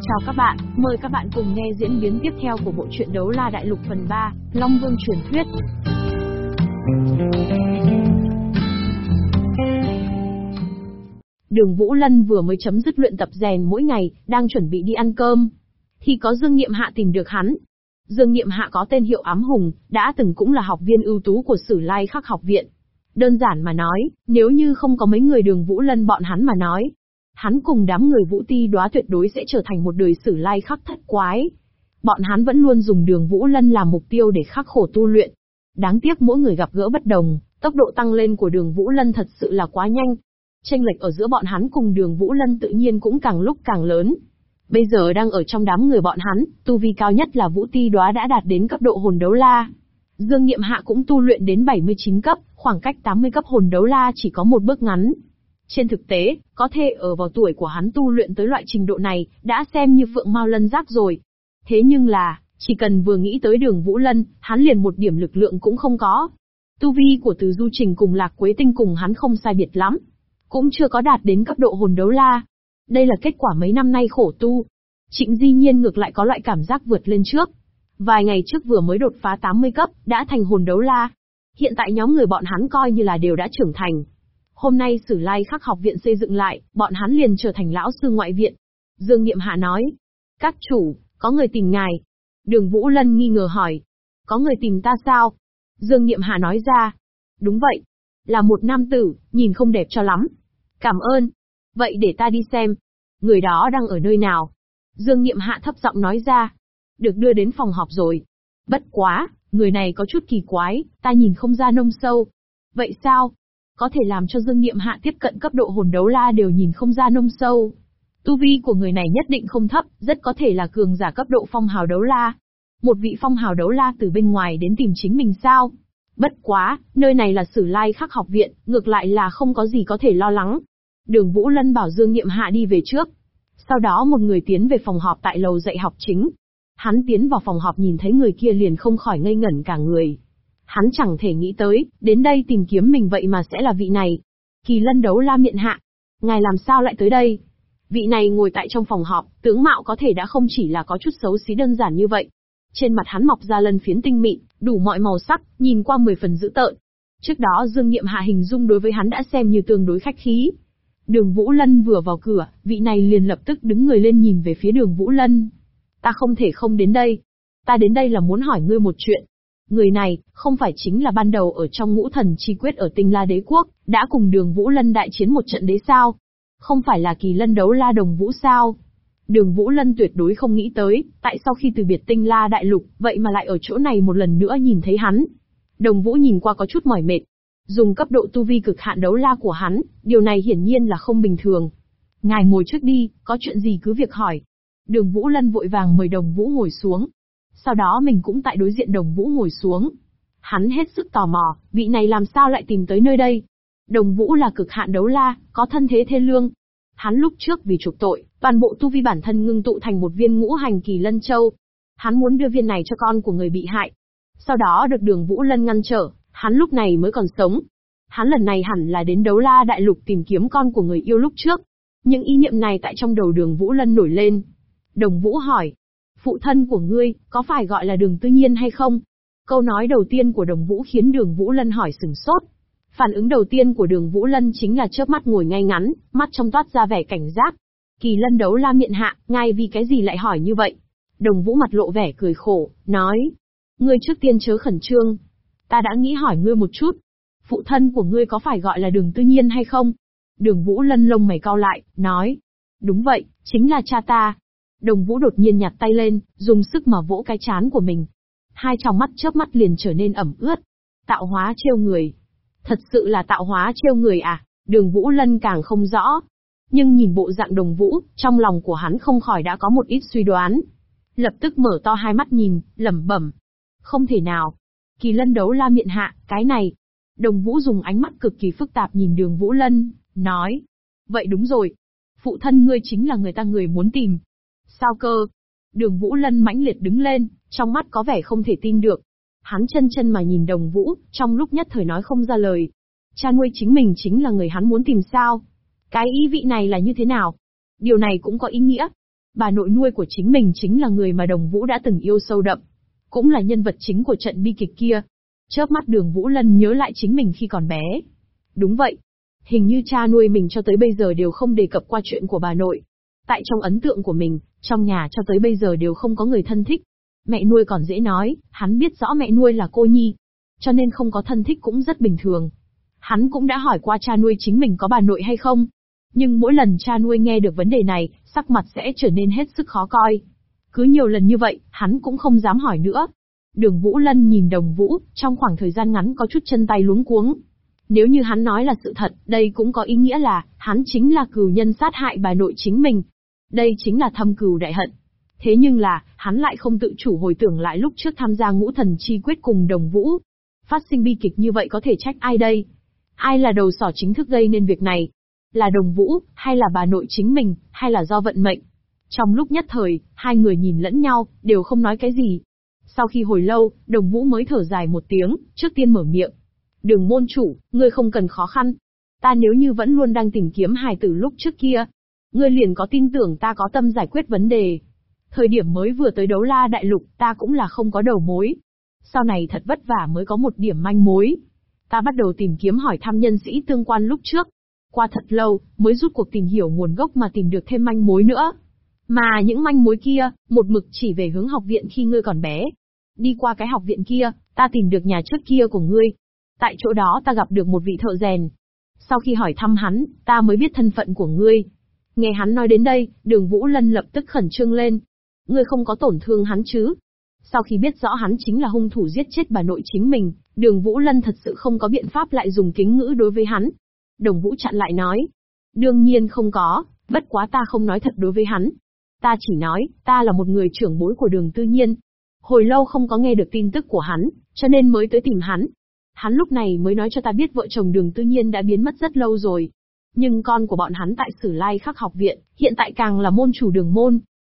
Chào các bạn, mời các bạn cùng nghe diễn biến tiếp theo của bộ truyện Đấu La Đại Lục phần 3, Long Vương truyền thuyết. Đường Vũ Lân vừa mới chấm dứt luyện tập rèn mỗi ngày, đang chuẩn bị đi ăn cơm. Thì có Dương Nghiệm Hạ tìm được hắn. Dương Nghiệm Hạ có tên hiệu ám hùng, đã từng cũng là học viên ưu tú của Sử Lai Khắc học viện. Đơn giản mà nói, nếu như không có mấy người đường Vũ Lân bọn hắn mà nói, hắn cùng đám người Vũ Ti đoá tuyệt đối sẽ trở thành một đời Sử Lai Khắc thất quái. Bọn hắn vẫn luôn dùng đường Vũ Lân làm mục tiêu để khắc khổ tu luyện. Đáng tiếc mỗi người gặp gỡ bất đồng, tốc độ tăng lên của đường Vũ Lân thật sự là quá nhanh, Tranh lệch ở giữa bọn hắn cùng đường Vũ Lân tự nhiên cũng càng lúc càng lớn. Bây giờ đang ở trong đám người bọn hắn, tu vi cao nhất là Vũ Ti đoá đã đạt đến cấp độ hồn đấu la. Dương Niệm Hạ cũng tu luyện đến 79 cấp, khoảng cách 80 cấp hồn đấu la chỉ có một bước ngắn. Trên thực tế, có thể ở vào tuổi của hắn tu luyện tới loại trình độ này, đã xem như phượng mau lân giác rồi. Thế nhưng là, chỉ cần vừa nghĩ tới đường Vũ Lân, hắn liền một điểm lực lượng cũng không có. Tu vi của Từ Du Trình cùng Lạc Quế Tinh cùng hắn không sai biệt lắm, cũng chưa có đạt đến cấp độ hồn đấu la. Đây là kết quả mấy năm nay khổ tu. Trịnh Di Nhiên ngược lại có loại cảm giác vượt lên trước. Vài ngày trước vừa mới đột phá 80 cấp, đã thành hồn đấu la. Hiện tại nhóm người bọn hắn coi như là đều đã trưởng thành. Hôm nay Sử Lai Khắc học viện xây dựng lại, bọn hắn liền trở thành lão sư ngoại viện. Dương Niệm Hạ nói. Các chủ, có người tìm ngài. Đường Vũ Lân nghi ngờ hỏi. Có người tìm ta sao? Dương Niệm Hạ nói ra. Đúng vậy. Là một nam tử, nhìn không đẹp cho lắm, Cảm ơn. Vậy để ta đi xem. Người đó đang ở nơi nào? Dương Niệm Hạ thấp giọng nói ra. Được đưa đến phòng họp rồi. Bất quá, người này có chút kỳ quái, ta nhìn không ra nông sâu. Vậy sao? Có thể làm cho Dương Niệm Hạ tiếp cận cấp độ hồn đấu la đều nhìn không ra nông sâu. Tu vi của người này nhất định không thấp, rất có thể là cường giả cấp độ phong hào đấu la. Một vị phong hào đấu la từ bên ngoài đến tìm chính mình sao? Bất quá, nơi này là Sử Lai Khắc học viện, ngược lại là không có gì có thể lo lắng. Đường Vũ Lân bảo Dương Niệm Hạ đi về trước. Sau đó một người tiến về phòng họp tại lầu dạy học chính. Hắn tiến vào phòng họp nhìn thấy người kia liền không khỏi ngây ngẩn cả người. Hắn chẳng thể nghĩ tới, đến đây tìm kiếm mình vậy mà sẽ là vị này. Kỳ lân đấu la miệng hạ. Ngài làm sao lại tới đây? Vị này ngồi tại trong phòng họp, tướng mạo có thể đã không chỉ là có chút xấu xí đơn giản như vậy. Trên mặt hắn mọc ra lân phiến tinh mịn, đủ mọi màu sắc, nhìn qua mười phần dữ tợn. Trước đó Dương Niệm Hạ hình dung đối với hắn đã xem như tương đối khách khí, Đường Vũ Lân vừa vào cửa, vị này liền lập tức đứng người lên nhìn về phía đường Vũ Lân. Ta không thể không đến đây. Ta đến đây là muốn hỏi ngươi một chuyện. Người này, không phải chính là ban đầu ở trong ngũ thần chi quyết ở tinh la đế quốc, đã cùng đường Vũ Lân đại chiến một trận đế sao? Không phải là kỳ lân đấu la đồng Vũ sao? Đường Vũ Lân tuyệt đối không nghĩ tới, tại sao khi từ biệt tinh la đại lục, vậy mà lại ở chỗ này một lần nữa nhìn thấy hắn. Đồng Vũ nhìn qua có chút mỏi mệt, Dùng cấp độ tu vi cực hạn đấu la của hắn, điều này hiển nhiên là không bình thường. Ngài ngồi trước đi, có chuyện gì cứ việc hỏi. Đường Vũ Lân vội vàng mời Đồng Vũ ngồi xuống. Sau đó mình cũng tại đối diện Đồng Vũ ngồi xuống. Hắn hết sức tò mò, vị này làm sao lại tìm tới nơi đây. Đồng Vũ là cực hạn đấu la, có thân thế thê lương. Hắn lúc trước vì trục tội, toàn bộ tu vi bản thân ngưng tụ thành một viên ngũ hành kỳ lân châu. Hắn muốn đưa viên này cho con của người bị hại. Sau đó được đường Vũ Lân ngăn trở, Hắn lúc này mới còn sống. Hắn lần này hẳn là đến đấu la đại lục tìm kiếm con của người yêu lúc trước. Những ý niệm này tại trong đầu đường Vũ Lân nổi lên. Đồng Vũ hỏi, phụ thân của ngươi, có phải gọi là đường tư nhiên hay không? Câu nói đầu tiên của đồng Vũ khiến đường Vũ Lân hỏi sừng sốt. Phản ứng đầu tiên của đường Vũ Lân chính là chớp mắt ngồi ngay ngắn, mắt trong toát ra vẻ cảnh giác. Kỳ lân đấu la miệng hạ, ngay vì cái gì lại hỏi như vậy? Đồng Vũ mặt lộ vẻ cười khổ, nói. Ngươi trước tiên chớ khẩn trương, Ta đã nghĩ hỏi ngươi một chút. Phụ thân của ngươi có phải gọi là đường tư nhiên hay không? Đường Vũ lân lông mày cao lại, nói. Đúng vậy, chính là cha ta. Đồng Vũ đột nhiên nhặt tay lên, dùng sức mà vỗ cái chán của mình. Hai tròng mắt chớp mắt liền trở nên ẩm ướt. Tạo hóa trêu người. Thật sự là tạo hóa trêu người à? Đường Vũ Lân càng không rõ. Nhưng nhìn bộ dạng đồng Vũ, trong lòng của hắn không khỏi đã có một ít suy đoán. Lập tức mở to hai mắt nhìn, lẩm bẩm. Không thể nào, Kỳ lân đấu la miệng hạ, cái này. Đồng Vũ dùng ánh mắt cực kỳ phức tạp nhìn đường Vũ Lân, nói. Vậy đúng rồi. Phụ thân ngươi chính là người ta người muốn tìm. Sao cơ? Đường Vũ Lân mãnh liệt đứng lên, trong mắt có vẻ không thể tin được. Hắn chân chân mà nhìn đồng Vũ, trong lúc nhất thời nói không ra lời. Cha nuôi chính mình chính là người hắn muốn tìm sao? Cái ý vị này là như thế nào? Điều này cũng có ý nghĩa. Bà nội nuôi của chính mình chính là người mà Đồng Vũ đã từng yêu sâu đậm. Cũng là nhân vật chính của trận bi kịch kia. Chớp mắt đường Vũ Lân nhớ lại chính mình khi còn bé. Đúng vậy. Hình như cha nuôi mình cho tới bây giờ đều không đề cập qua chuyện của bà nội. Tại trong ấn tượng của mình, trong nhà cho tới bây giờ đều không có người thân thích. Mẹ nuôi còn dễ nói, hắn biết rõ mẹ nuôi là cô nhi. Cho nên không có thân thích cũng rất bình thường. Hắn cũng đã hỏi qua cha nuôi chính mình có bà nội hay không. Nhưng mỗi lần cha nuôi nghe được vấn đề này, sắc mặt sẽ trở nên hết sức khó coi. Cứ nhiều lần như vậy, hắn cũng không dám hỏi nữa. Đường Vũ Lân nhìn đồng vũ, trong khoảng thời gian ngắn có chút chân tay luống cuống. Nếu như hắn nói là sự thật, đây cũng có ý nghĩa là, hắn chính là cừu nhân sát hại bà nội chính mình. Đây chính là thâm cừu đại hận. Thế nhưng là, hắn lại không tự chủ hồi tưởng lại lúc trước tham gia ngũ thần chi quyết cùng đồng vũ. Phát sinh bi kịch như vậy có thể trách ai đây? Ai là đầu sỏ chính thức gây nên việc này? Là đồng vũ, hay là bà nội chính mình, hay là do vận mệnh? Trong lúc nhất thời, hai người nhìn lẫn nhau, đều không nói cái gì. Sau khi hồi lâu, đồng vũ mới thở dài một tiếng, trước tiên mở miệng. Đường môn chủ, ngươi không cần khó khăn. Ta nếu như vẫn luôn đang tìm kiếm hài tử lúc trước kia, ngươi liền có tin tưởng ta có tâm giải quyết vấn đề. Thời điểm mới vừa tới đấu la đại lục, ta cũng là không có đầu mối. Sau này thật vất vả mới có một điểm manh mối. Ta bắt đầu tìm kiếm hỏi thăm nhân sĩ tương quan lúc trước. Qua thật lâu, mới rút cuộc tìm hiểu nguồn gốc mà tìm được thêm manh mối nữa. Mà những manh mối kia, một mực chỉ về hướng học viện khi ngươi còn bé. Đi qua cái học viện kia, ta tìm được nhà trước kia của ngươi. Tại chỗ đó ta gặp được một vị thợ rèn. Sau khi hỏi thăm hắn, ta mới biết thân phận của ngươi. Nghe hắn nói đến đây, đường Vũ Lân lập tức khẩn trương lên. Ngươi không có tổn thương hắn chứ? Sau khi biết rõ hắn chính là hung thủ giết chết bà nội chính mình, đường Vũ Lân thật sự không có biện pháp lại dùng kính ngữ đối với hắn. Đồng Vũ chặn lại nói. Đương nhiên không có, bất quá ta không nói thật đối với hắn. Ta chỉ nói, ta là một người trưởng bối của đường tư nhiên. Hồi lâu không có nghe được tin tức của hắn, cho nên mới tới tìm hắn. Hắn lúc này mới nói cho ta biết vợ chồng đường tư nhiên đã biến mất rất lâu rồi. Nhưng con của bọn hắn tại Sử Lai Khắc học viện, hiện tại càng là môn chủ đường môn.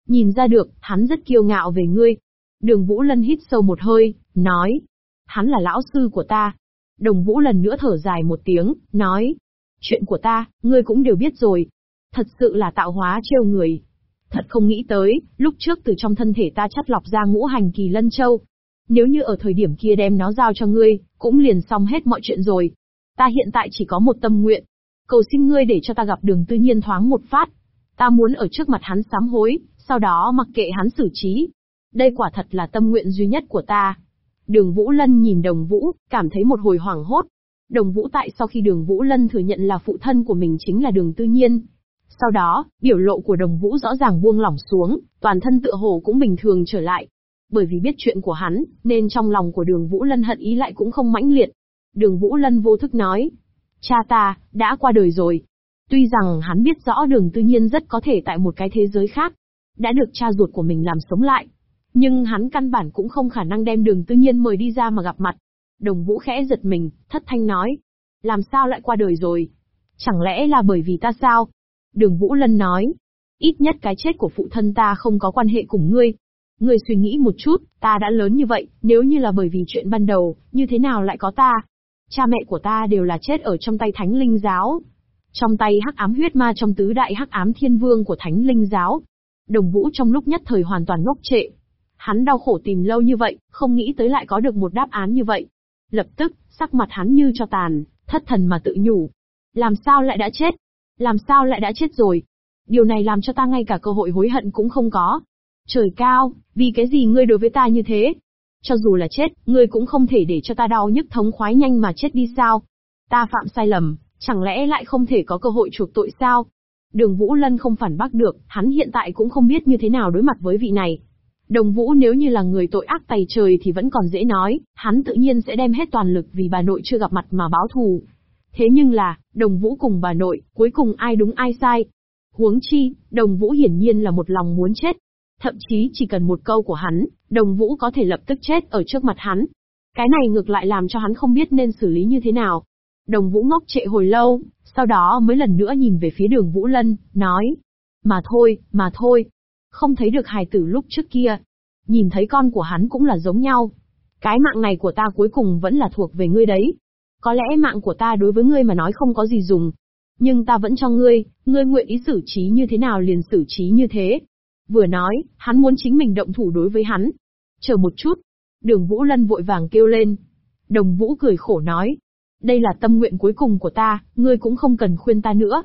Nhìn ra được, hắn rất kiêu ngạo về ngươi. Đường Vũ Lân hít sâu một hơi, nói. Hắn là lão sư của ta. Đồng Vũ lần nữa thở dài một tiếng, nói. Chuyện của ta, ngươi cũng đều biết rồi. Thật sự là tạo hóa trêu người. Thật không nghĩ tới, lúc trước từ trong thân thể ta chắt lọc ra ngũ hành kỳ lân châu. Nếu như ở thời điểm kia đem nó giao cho ngươi, cũng liền xong hết mọi chuyện rồi. Ta hiện tại chỉ có một tâm nguyện. Cầu xin ngươi để cho ta gặp đường tư nhiên thoáng một phát. Ta muốn ở trước mặt hắn sám hối, sau đó mặc kệ hắn xử trí. Đây quả thật là tâm nguyện duy nhất của ta. Đường Vũ Lân nhìn Đồng Vũ, cảm thấy một hồi hoảng hốt. Đồng Vũ tại sau khi Đường Vũ Lân thừa nhận là phụ thân của mình chính là Đường Tư Nhiên, sau đó, biểu lộ của đồng vũ rõ ràng buông lỏng xuống, toàn thân tựa hồ cũng bình thường trở lại. Bởi vì biết chuyện của hắn, nên trong lòng của đường Vũ Lân hận ý lại cũng không mãnh liệt. Đường Vũ Lân vô thức nói, cha ta, đã qua đời rồi. Tuy rằng hắn biết rõ đường tư nhiên rất có thể tại một cái thế giới khác, đã được cha ruột của mình làm sống lại. Nhưng hắn căn bản cũng không khả năng đem đường tư nhiên mời đi ra mà gặp mặt. Đồng Vũ khẽ giật mình, thất thanh nói. Làm sao lại qua đời rồi? Chẳng lẽ là bởi vì ta sao? Đường Vũ Lân nói, ít nhất cái chết của phụ thân ta không có quan hệ cùng ngươi. Ngươi suy nghĩ một chút, ta đã lớn như vậy, nếu như là bởi vì chuyện ban đầu, như thế nào lại có ta? Cha mẹ của ta đều là chết ở trong tay Thánh Linh Giáo. Trong tay hắc ám huyết ma trong tứ đại hắc ám thiên vương của Thánh Linh Giáo. Đồng Vũ trong lúc nhất thời hoàn toàn ngốc trệ. Hắn đau khổ tìm lâu như vậy, không nghĩ tới lại có được một đáp án như vậy. Lập tức, sắc mặt hắn như cho tàn, thất thần mà tự nhủ. Làm sao lại đã chết? Làm sao lại đã chết rồi? Điều này làm cho ta ngay cả cơ hội hối hận cũng không có. Trời cao, vì cái gì ngươi đối với ta như thế? Cho dù là chết, ngươi cũng không thể để cho ta đau nhức thống khoái nhanh mà chết đi sao? Ta phạm sai lầm, chẳng lẽ lại không thể có cơ hội chuộc tội sao? Đường Vũ Lân không phản bác được, hắn hiện tại cũng không biết như thế nào đối mặt với vị này. Đồng Vũ nếu như là người tội ác tày trời thì vẫn còn dễ nói, hắn tự nhiên sẽ đem hết toàn lực vì bà nội chưa gặp mặt mà báo thù. Thế nhưng là, đồng vũ cùng bà nội, cuối cùng ai đúng ai sai. Huống chi, đồng vũ hiển nhiên là một lòng muốn chết. Thậm chí chỉ cần một câu của hắn, đồng vũ có thể lập tức chết ở trước mặt hắn. Cái này ngược lại làm cho hắn không biết nên xử lý như thế nào. Đồng vũ ngốc trệ hồi lâu, sau đó mới lần nữa nhìn về phía đường Vũ Lân, nói. Mà thôi, mà thôi. Không thấy được hài tử lúc trước kia. Nhìn thấy con của hắn cũng là giống nhau. Cái mạng này của ta cuối cùng vẫn là thuộc về ngươi đấy. Có lẽ mạng của ta đối với ngươi mà nói không có gì dùng. Nhưng ta vẫn cho ngươi, ngươi nguyện ý xử trí như thế nào liền xử trí như thế. Vừa nói, hắn muốn chính mình động thủ đối với hắn. Chờ một chút. Đường Vũ Lân vội vàng kêu lên. Đồng Vũ cười khổ nói. Đây là tâm nguyện cuối cùng của ta, ngươi cũng không cần khuyên ta nữa.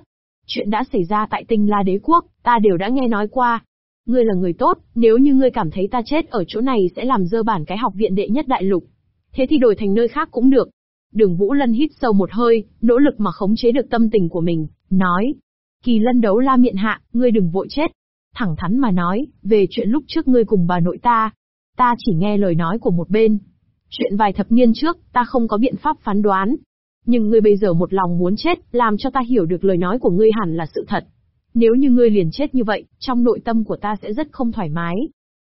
Chuyện đã xảy ra tại tinh la đế quốc, ta đều đã nghe nói qua. Ngươi là người tốt, nếu như ngươi cảm thấy ta chết ở chỗ này sẽ làm dơ bản cái học viện đệ nhất đại lục. Thế thì đổi thành nơi khác cũng được. Đường Vũ Lân hít sâu một hơi, nỗ lực mà khống chế được tâm tình của mình, nói. Kỳ lân đấu la miệng hạ, ngươi đừng vội chết. Thẳng thắn mà nói, về chuyện lúc trước ngươi cùng bà nội ta. Ta chỉ nghe lời nói của một bên. Chuyện vài thập niên trước, ta không có biện pháp phán đoán. Nhưng ngươi bây giờ một lòng muốn chết, làm cho ta hiểu được lời nói của ngươi hẳn là sự thật. Nếu như ngươi liền chết như vậy, trong nội tâm của ta sẽ rất không thoải mái.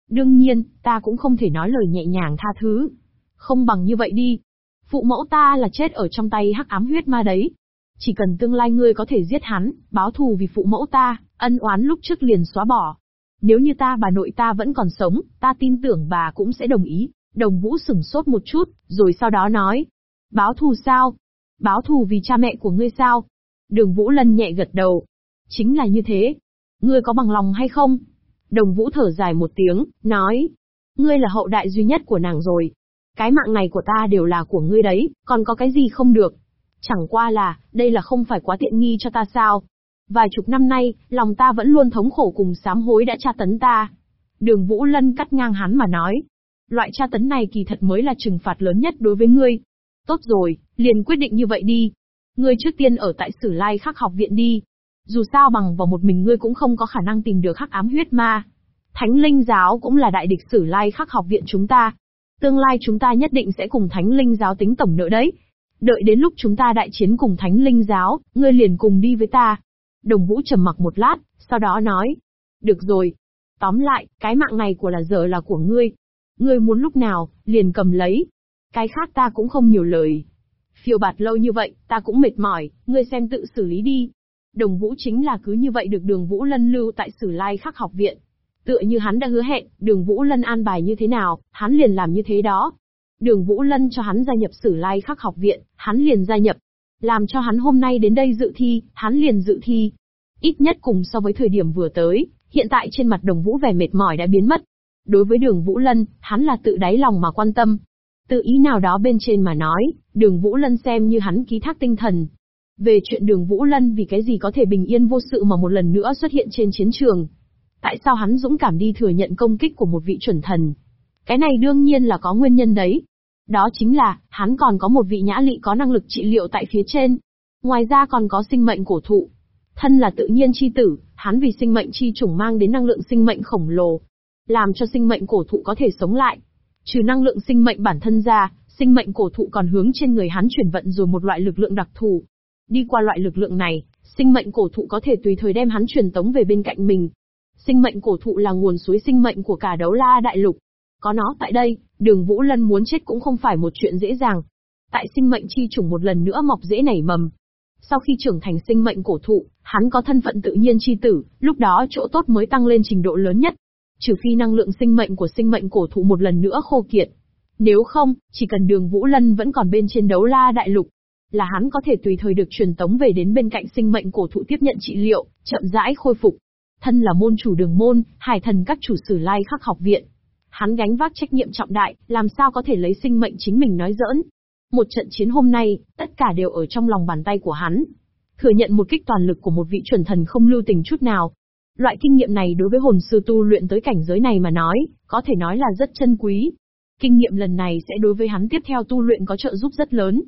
Đương nhiên, ta cũng không thể nói lời nhẹ nhàng tha thứ. Không bằng như vậy đi. Phụ mẫu ta là chết ở trong tay hắc ám huyết ma đấy. Chỉ cần tương lai ngươi có thể giết hắn, báo thù vì phụ mẫu ta, ân oán lúc trước liền xóa bỏ. Nếu như ta bà nội ta vẫn còn sống, ta tin tưởng bà cũng sẽ đồng ý. Đồng Vũ sửng sốt một chút, rồi sau đó nói. Báo thù sao? Báo thù vì cha mẹ của ngươi sao? Đường Vũ Lân nhẹ gật đầu. Chính là như thế. Ngươi có bằng lòng hay không? Đồng Vũ thở dài một tiếng, nói. Ngươi là hậu đại duy nhất của nàng rồi. Cái mạng này của ta đều là của ngươi đấy, còn có cái gì không được. Chẳng qua là, đây là không phải quá tiện nghi cho ta sao? Vài chục năm nay, lòng ta vẫn luôn thống khổ cùng sám hối đã tra tấn ta. Đường Vũ Lân cắt ngang hắn mà nói. Loại tra tấn này kỳ thật mới là trừng phạt lớn nhất đối với ngươi. Tốt rồi, liền quyết định như vậy đi. Ngươi trước tiên ở tại Sử Lai Khắc học viện đi. Dù sao bằng vào một mình ngươi cũng không có khả năng tìm được khắc ám huyết ma. Thánh linh giáo cũng là đại địch Sử Lai Khắc học viện chúng ta. Tương lai chúng ta nhất định sẽ cùng Thánh linh giáo tính tổng nợ đấy. Đợi đến lúc chúng ta đại chiến cùng Thánh linh giáo, ngươi liền cùng đi với ta. Đồng Vũ trầm mặc một lát, sau đó nói. Được rồi. Tóm lại, cái mạng này của là giờ là của ngươi. Ngươi muốn lúc nào, liền cầm lấy. Cái khác ta cũng không nhiều lời. Phiêu bạt lâu như vậy, ta cũng mệt mỏi, ngươi xem tự xử lý đi. Đồng Vũ chính là cứ như vậy được đường Vũ Lân lưu tại Sử Lai Khắc học viện. Tựa như hắn đã hứa hẹn, đường Vũ Lân an bài như thế nào, hắn liền làm như thế đó. Đường Vũ Lân cho hắn gia nhập Sử Lai Khắc học viện, hắn liền gia nhập. Làm cho hắn hôm nay đến đây dự thi, hắn liền dự thi. Ít nhất cùng so với thời điểm vừa tới, hiện tại trên mặt đồng Vũ vẻ mệt mỏi đã biến mất. Đối với đường Vũ Lân, hắn là tự đáy lòng mà quan tâm. Tự ý nào đó bên trên mà nói, đường Vũ Lân xem như hắn ký thác tinh thần. Về chuyện đường Vũ Lân vì cái gì có thể bình yên vô sự mà một lần nữa xuất hiện trên chiến trường. Tại sao hắn dũng cảm đi thừa nhận công kích của một vị chuẩn thần? Cái này đương nhiên là có nguyên nhân đấy. Đó chính là, hắn còn có một vị nhã lị có năng lực trị liệu tại phía trên. Ngoài ra còn có sinh mệnh cổ thụ. Thân là tự nhiên chi tử, hắn vì sinh mệnh chi chủng mang đến năng lượng sinh mệnh khổng lồ. Làm cho sinh mệnh cổ thụ có thể sống lại. Trừ năng lượng sinh mệnh bản thân ra, sinh mệnh cổ thụ còn hướng trên người hắn chuyển vận rồi một loại lực lượng đặc thù. Đi qua loại lực lượng này, sinh mệnh cổ thụ có thể tùy thời đem hắn truyền tống về bên cạnh mình. Sinh mệnh cổ thụ là nguồn suối sinh mệnh của cả đấu la đại lục. Có nó tại đây, đường Vũ Lân muốn chết cũng không phải một chuyện dễ dàng. Tại sinh mệnh chi trùng một lần nữa mọc dễ nảy mầm. Sau khi trưởng thành sinh mệnh cổ thụ, hắn có thân phận tự nhiên chi tử, lúc đó chỗ tốt mới tăng lên trình độ lớn nhất. Trừ phi năng lượng sinh mệnh của sinh mệnh cổ thụ một lần nữa khô kiệt. Nếu không, chỉ cần đường Vũ Lân vẫn còn bên trên đấu la đại lục, là hắn có thể tùy thời được truyền tống về đến bên cạnh sinh mệnh cổ thụ tiếp nhận trị liệu, chậm rãi khôi phục. Thân là môn chủ đường môn, hải thần các chủ sử lai khắc học viện. Hắn gánh vác trách nhiệm trọng đại, làm sao có thể lấy sinh mệnh chính mình nói giỡn. Một trận chiến hôm nay, tất cả đều ở trong lòng bàn tay của hắn. Thừa nhận một kích toàn lực của một vị chuẩn thần không lưu tình chút nào. Loại kinh nghiệm này đối với hồn sư tu luyện tới cảnh giới này mà nói, có thể nói là rất chân quý. Kinh nghiệm lần này sẽ đối với hắn tiếp theo tu luyện có trợ giúp rất lớn.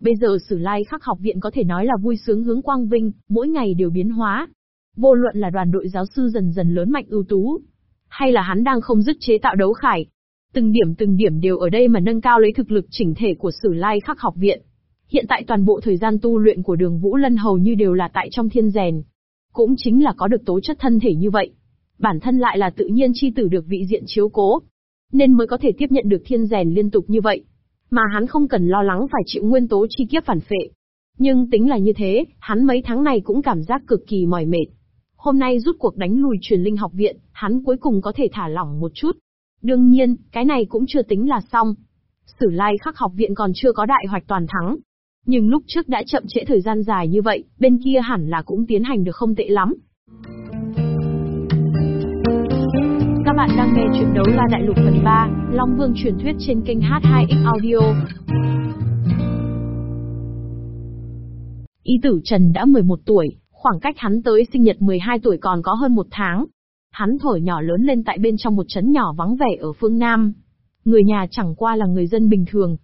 Bây giờ Sử Lai Khắc học viện có thể nói là vui sướng hướng quang vinh, mỗi ngày đều biến hóa. Vô luận là đoàn đội giáo sư dần dần lớn mạnh ưu tú, hay là hắn đang không dứt chế tạo đấu khải. Từng điểm từng điểm đều ở đây mà nâng cao lấy thực lực chỉnh thể của Sử Lai Khắc học viện. Hiện tại toàn bộ thời gian tu luyện của đường Vũ Lân hầu như đều là tại trong thiên rèn. Cũng chính là có được tố chất thân thể như vậy. Bản thân lại là tự nhiên chi tử được vị diện chiếu cố. Nên mới có thể tiếp nhận được thiên rèn liên tục như vậy. Mà hắn không cần lo lắng phải chịu nguyên tố chi kiếp phản phệ. Nhưng tính là như thế, hắn mấy tháng này cũng cảm giác cực kỳ mỏi mệt. Hôm nay rút cuộc đánh lùi truyền linh học viện, hắn cuối cùng có thể thả lỏng một chút. Đương nhiên, cái này cũng chưa tính là xong. Sử lai khắc học viện còn chưa có đại hoạch toàn thắng. Nhưng lúc trước đã chậm trễ thời gian dài như vậy, bên kia hẳn là cũng tiến hành được không tệ lắm. Các bạn đang nghe chuyện đấu la đại lục phần 3, Long Vương truyền thuyết trên kênh H2X Audio. Y tử Trần đã 11 tuổi, khoảng cách hắn tới sinh nhật 12 tuổi còn có hơn một tháng. Hắn thổi nhỏ lớn lên tại bên trong một trấn nhỏ vắng vẻ ở phương Nam. Người nhà chẳng qua là người dân bình thường.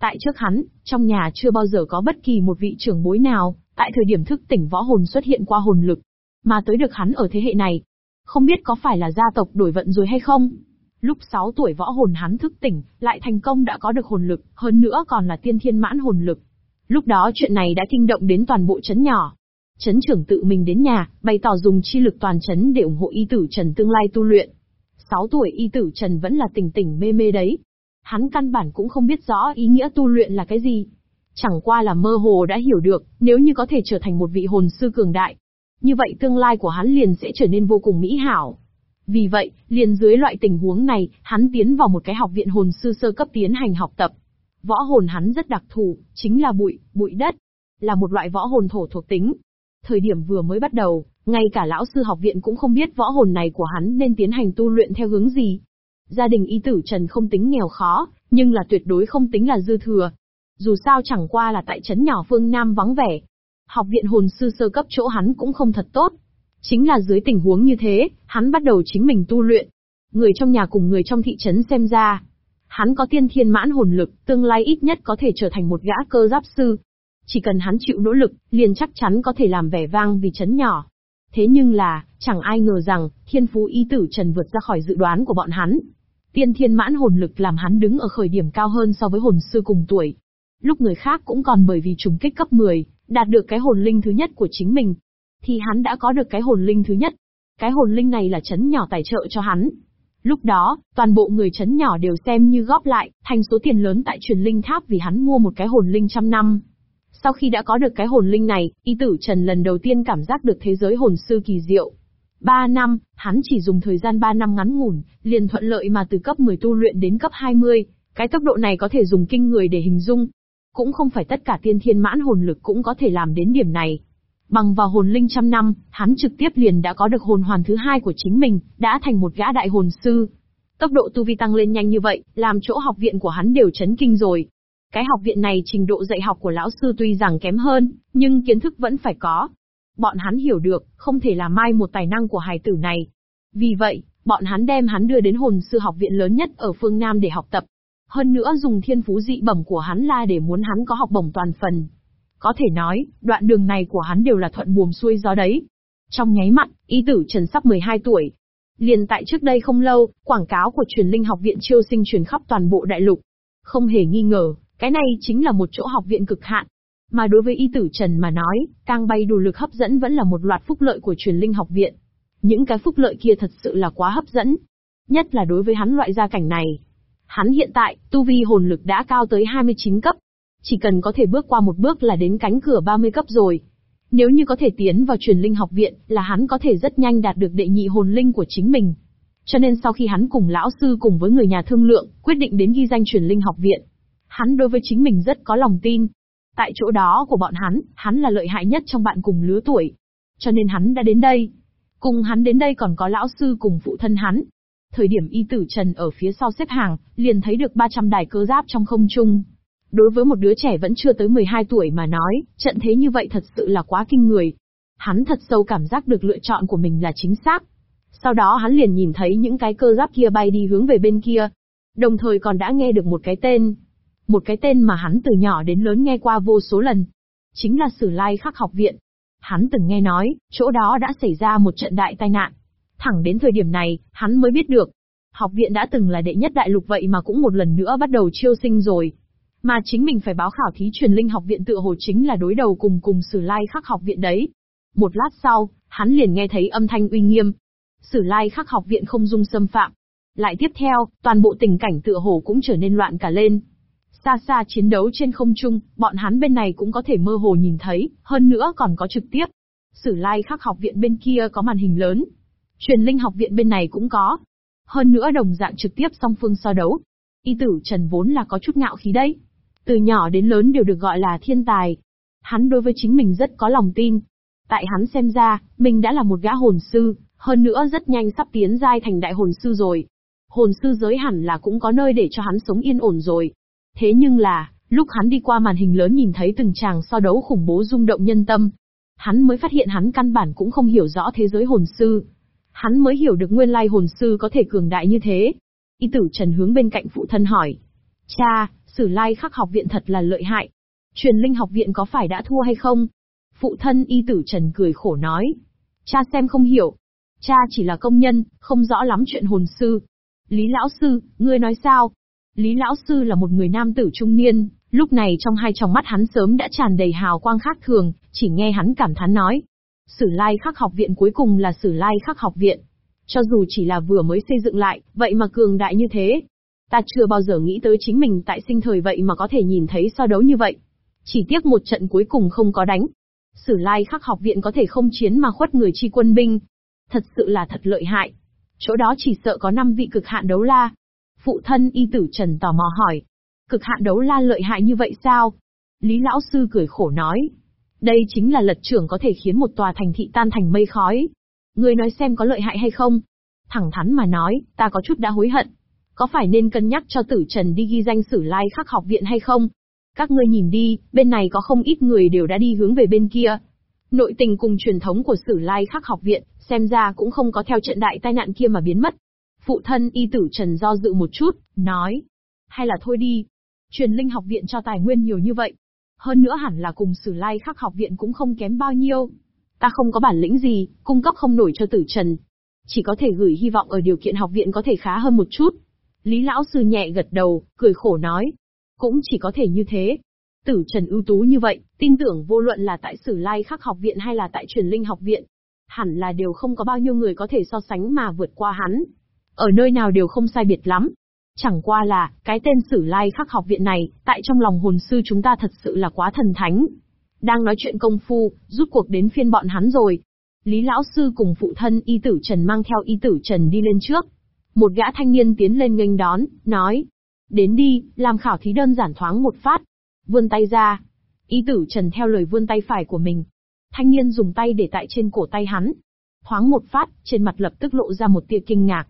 Tại trước hắn, trong nhà chưa bao giờ có bất kỳ một vị trưởng bối nào, tại thời điểm thức tỉnh võ hồn xuất hiện qua hồn lực. Mà tới được hắn ở thế hệ này, không biết có phải là gia tộc đổi vận rồi hay không? Lúc 6 tuổi võ hồn hắn thức tỉnh, lại thành công đã có được hồn lực, hơn nữa còn là tiên thiên mãn hồn lực. Lúc đó chuyện này đã kinh động đến toàn bộ chấn nhỏ. Chấn trưởng tự mình đến nhà, bày tỏ dùng chi lực toàn chấn để ủng hộ y tử Trần tương lai tu luyện. 6 tuổi y tử Trần vẫn là tỉnh tỉnh mê mê đấy. Hắn căn bản cũng không biết rõ ý nghĩa tu luyện là cái gì. Chẳng qua là mơ hồ đã hiểu được, nếu như có thể trở thành một vị hồn sư cường đại, như vậy tương lai của hắn liền sẽ trở nên vô cùng mỹ hảo. Vì vậy, liền dưới loại tình huống này, hắn tiến vào một cái học viện hồn sư sơ cấp tiến hành học tập. Võ hồn hắn rất đặc thù, chính là bụi, bụi đất. Là một loại võ hồn thổ thuộc tính. Thời điểm vừa mới bắt đầu, ngay cả lão sư học viện cũng không biết võ hồn này của hắn nên tiến hành tu luyện theo hướng gì. Gia đình y tử Trần không tính nghèo khó, nhưng là tuyệt đối không tính là dư thừa. Dù sao chẳng qua là tại trấn nhỏ phương Nam vắng vẻ, học viện hồn sư sơ cấp chỗ hắn cũng không thật tốt. Chính là dưới tình huống như thế, hắn bắt đầu chính mình tu luyện. Người trong nhà cùng người trong thị trấn xem ra. Hắn có tiên thiên mãn hồn lực, tương lai ít nhất có thể trở thành một gã cơ giáp sư. Chỉ cần hắn chịu nỗ lực, liền chắc chắn có thể làm vẻ vang vì chấn nhỏ. Thế nhưng là, chẳng ai ngờ rằng, thiên phú y tử Trần vượt ra khỏi dự đoán của bọn hắn. Tiên thiên mãn hồn lực làm hắn đứng ở khởi điểm cao hơn so với hồn sư cùng tuổi. Lúc người khác cũng còn bởi vì trùng kích cấp 10, đạt được cái hồn linh thứ nhất của chính mình, thì hắn đã có được cái hồn linh thứ nhất. Cái hồn linh này là chấn nhỏ tài trợ cho hắn. Lúc đó, toàn bộ người chấn nhỏ đều xem như góp lại, thành số tiền lớn tại truyền linh tháp vì hắn mua một cái hồn linh trăm năm. Sau khi đã có được cái hồn linh này, y tử Trần lần đầu tiên cảm giác được thế giới hồn sư kỳ diệu. Ba năm, hắn chỉ dùng thời gian ba năm ngắn ngủn, liền thuận lợi mà từ cấp 10 tu luyện đến cấp 20. Cái tốc độ này có thể dùng kinh người để hình dung, cũng không phải tất cả tiên thiên mãn hồn lực cũng có thể làm đến điểm này. Bằng vào hồn linh trăm năm, hắn trực tiếp liền đã có được hồn hoàn thứ hai của chính mình, đã thành một gã đại hồn sư. Tốc độ tu vi tăng lên nhanh như vậy, làm chỗ học viện của hắn đều chấn kinh rồi. Cái học viện này trình độ dạy học của lão sư tuy rằng kém hơn, nhưng kiến thức vẫn phải có. Bọn hắn hiểu được, không thể làm mai một tài năng của hài tử này. Vì vậy, bọn hắn đem hắn đưa đến hồn sư học viện lớn nhất ở phương Nam để học tập. Hơn nữa dùng thiên phú dị bẩm của hắn la để muốn hắn có học bổng toàn phần. Có thể nói, đoạn đường này của hắn đều là thuận buồm xuôi gió đấy. Trong nháy mắt, y tử Trần sắp 12 tuổi. Liền tại trước đây không lâu, quảng cáo của truyền linh học viện chiêu sinh truyền khắp toàn bộ đại lục. Không hề nghi ngờ, cái này chính là một chỗ học viện cực hạn. Mà đối với y tử Trần mà nói, càng bay đủ lực hấp dẫn vẫn là một loạt phúc lợi của truyền linh học viện. Những cái phúc lợi kia thật sự là quá hấp dẫn. Nhất là đối với hắn loại gia cảnh này, Hắn hiện tại, tu vi hồn lực đã cao tới 29 cấp. Chỉ cần có thể bước qua một bước là đến cánh cửa 30 cấp rồi. Nếu như có thể tiến vào truyền linh học viện, là hắn có thể rất nhanh đạt được đệ nhị hồn linh của chính mình. Cho nên sau khi hắn cùng lão sư cùng với người nhà thương lượng, quyết định đến ghi danh truyền linh học viện. Hắn đối với chính mình rất có lòng tin. Tại chỗ đó của bọn hắn, hắn là lợi hại nhất trong bạn cùng lứa tuổi. Cho nên hắn đã đến đây. Cùng hắn đến đây còn có lão sư cùng phụ thân hắn, Thời điểm y tử Trần ở phía sau xếp hàng, liền thấy được 300 đài cơ giáp trong không trung. Đối với một đứa trẻ vẫn chưa tới 12 tuổi mà nói, trận thế như vậy thật sự là quá kinh người. Hắn thật sâu cảm giác được lựa chọn của mình là chính xác. Sau đó hắn liền nhìn thấy những cái cơ giáp kia bay đi hướng về bên kia. Đồng thời còn đã nghe được một cái tên. Một cái tên mà hắn từ nhỏ đến lớn nghe qua vô số lần. Chính là Sử Lai Khắc Học Viện. Hắn từng nghe nói, chỗ đó đã xảy ra một trận đại tai nạn. Thẳng đến thời điểm này, hắn mới biết được. Học viện đã từng là đệ nhất đại lục vậy mà cũng một lần nữa bắt đầu chiêu sinh rồi. Mà chính mình phải báo khảo thí truyền linh học viện tựa hồ chính là đối đầu cùng cùng sử lai khắc học viện đấy. Một lát sau, hắn liền nghe thấy âm thanh uy nghiêm. Sử lai khắc học viện không dung xâm phạm. Lại tiếp theo, toàn bộ tình cảnh tựa hồ cũng trở nên loạn cả lên. Xa xa chiến đấu trên không trung, bọn hắn bên này cũng có thể mơ hồ nhìn thấy, hơn nữa còn có trực tiếp. Sử lai khắc học viện bên kia có màn hình lớn, Truyền linh học viện bên này cũng có. Hơn nữa đồng dạng trực tiếp song phương so đấu. Y tử Trần vốn là có chút ngạo khí đấy. Từ nhỏ đến lớn đều được gọi là thiên tài. Hắn đối với chính mình rất có lòng tin. Tại hắn xem ra, mình đã là một gã hồn sư, Hơn nữa rất nhanh sắp tiến giai thành đại hồn sư rồi. Hồn sư giới hẳn là cũng có nơi để cho hắn sống yên ổn rồi. Thế nhưng là, lúc hắn đi qua màn hình lớn nhìn thấy từng chàng so đấu khủng bố rung động nhân tâm, hắn mới phát hiện hắn căn bản cũng không hiểu rõ thế giới hồn sư. Hắn mới hiểu được nguyên lai hồn sư có thể cường đại như thế. Y tử Trần hướng bên cạnh phụ thân hỏi. Cha, sử lai khắc học viện thật là lợi hại. Truyền linh học viện có phải đã thua hay không? Phụ thân y tử Trần cười khổ nói. Cha xem không hiểu. Cha chỉ là công nhân, không rõ lắm chuyện hồn sư. Lý lão sư, ngươi nói sao? Lý lão sư là một người nam tử trung niên, lúc này trong hai tròng mắt hắn sớm đã tràn đầy hào quang khác thường, chỉ nghe hắn cảm thán nói. Sử lai khắc học viện cuối cùng là sử lai khắc học viện. Cho dù chỉ là vừa mới xây dựng lại, vậy mà cường đại như thế. Ta chưa bao giờ nghĩ tới chính mình tại sinh thời vậy mà có thể nhìn thấy so đấu như vậy. Chỉ tiếc một trận cuối cùng không có đánh. Sử lai khắc học viện có thể không chiến mà khuất người chi quân binh. Thật sự là thật lợi hại. Chỗ đó chỉ sợ có năm vị cực hạn đấu la. Phụ thân y tử Trần tò mò hỏi. Cực hạn đấu la lợi hại như vậy sao? Lý lão sư cười khổ nói. Đây chính là lật trưởng có thể khiến một tòa thành thị tan thành mây khói. Ngươi nói xem có lợi hại hay không? Thẳng thắn mà nói, ta có chút đã hối hận. Có phải nên cân nhắc cho tử Trần đi ghi danh sử lai khắc học viện hay không? Các ngươi nhìn đi, bên này có không ít người đều đã đi hướng về bên kia. Nội tình cùng truyền thống của sử lai khắc học viện, xem ra cũng không có theo trận đại tai nạn kia mà biến mất. Phụ thân y tử Trần do dự một chút, nói. Hay là thôi đi. Truyền linh học viện cho tài nguyên nhiều như vậy. Hơn nữa hẳn là cùng sử lai khắc học viện cũng không kém bao nhiêu. Ta không có bản lĩnh gì, cung cấp không nổi cho tử Trần. Chỉ có thể gửi hy vọng ở điều kiện học viện có thể khá hơn một chút. Lý lão sư nhẹ gật đầu, cười khổ nói. Cũng chỉ có thể như thế. Tử Trần ưu tú như vậy, tin tưởng vô luận là tại Sử Lai Khắc học viện hay là tại Truyền Linh học viện, hẳn là đều không có bao nhiêu người có thể so sánh mà vượt qua hắn. Ở nơi nào đều không sai biệt lắm. Chẳng qua là, cái tên Sử Lai Khắc học viện này, tại trong lòng hồn sư chúng ta thật sự là quá thần thánh. Đang nói chuyện công phu, rút cuộc đến phiên bọn hắn rồi. Lý lão sư cùng phụ thân y tử Trần mang theo y tử Trần đi lên trước. Một gã thanh niên tiến lên nghênh đón, nói. Đến đi, làm khảo thí đơn giản thoáng một phát. Vươn tay ra. Y tử Trần theo lời vươn tay phải của mình. Thanh niên dùng tay để tại trên cổ tay hắn. Thoáng một phát, trên mặt lập tức lộ ra một tia kinh ngạc.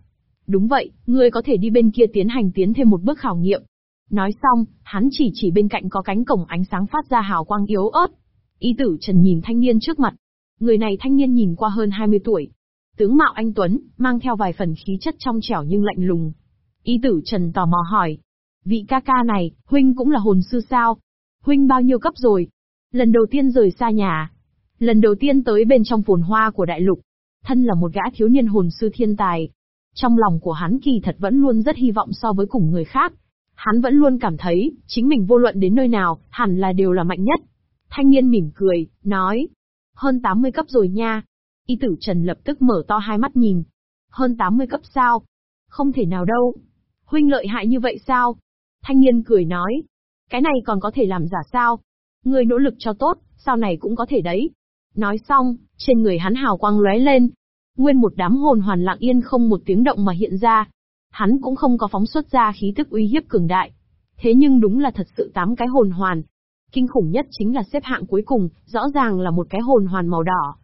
Đúng vậy, ngươi có thể đi bên kia tiến hành tiến thêm một bước khảo nghiệm. Nói xong, hắn chỉ chỉ bên cạnh có cánh cổng ánh sáng phát ra hào quang yếu ớt. Y tử Trần nhìn thanh niên trước mặt. Người này thanh niên nhìn qua hơn 20 tuổi. Tướng mạo anh Tuấn, mang theo vài phần khí chất trong trẻo nhưng lạnh lùng. Y tử Trần tò mò hỏi. Vị ca ca này, huynh cũng là hồn sư sao? Huynh bao nhiêu cấp rồi? Lần đầu tiên rời xa nhà. Lần đầu tiên tới bên trong phồn hoa của đại lục. Thân là một gã thiếu niên hồn sư thiên tài. Trong lòng của hắn kỳ thật vẫn luôn rất hy vọng so với cùng người khác. Hắn vẫn luôn cảm thấy, chính mình vô luận đến nơi nào, hẳn là đều là mạnh nhất. Thanh niên mỉm cười, nói. Hơn 80 cấp rồi nha. Y tử Trần lập tức mở to hai mắt nhìn. Hơn 80 cấp sao? Không thể nào đâu. Huynh lợi hại như vậy sao? Thanh niên cười nói. Cái này còn có thể làm giả sao? Người nỗ lực cho tốt, sau này cũng có thể đấy. Nói xong, trên người hắn hào quang lóe lên. Nguyên một đám hồn hoàn lặng yên không một tiếng động mà hiện ra. Hắn cũng không có phóng xuất ra khí tức uy hiếp cường đại. Thế nhưng đúng là thật sự tám cái hồn hoàn. Kinh khủng nhất chính là xếp hạng cuối cùng, rõ ràng là một cái hồn hoàn màu đỏ.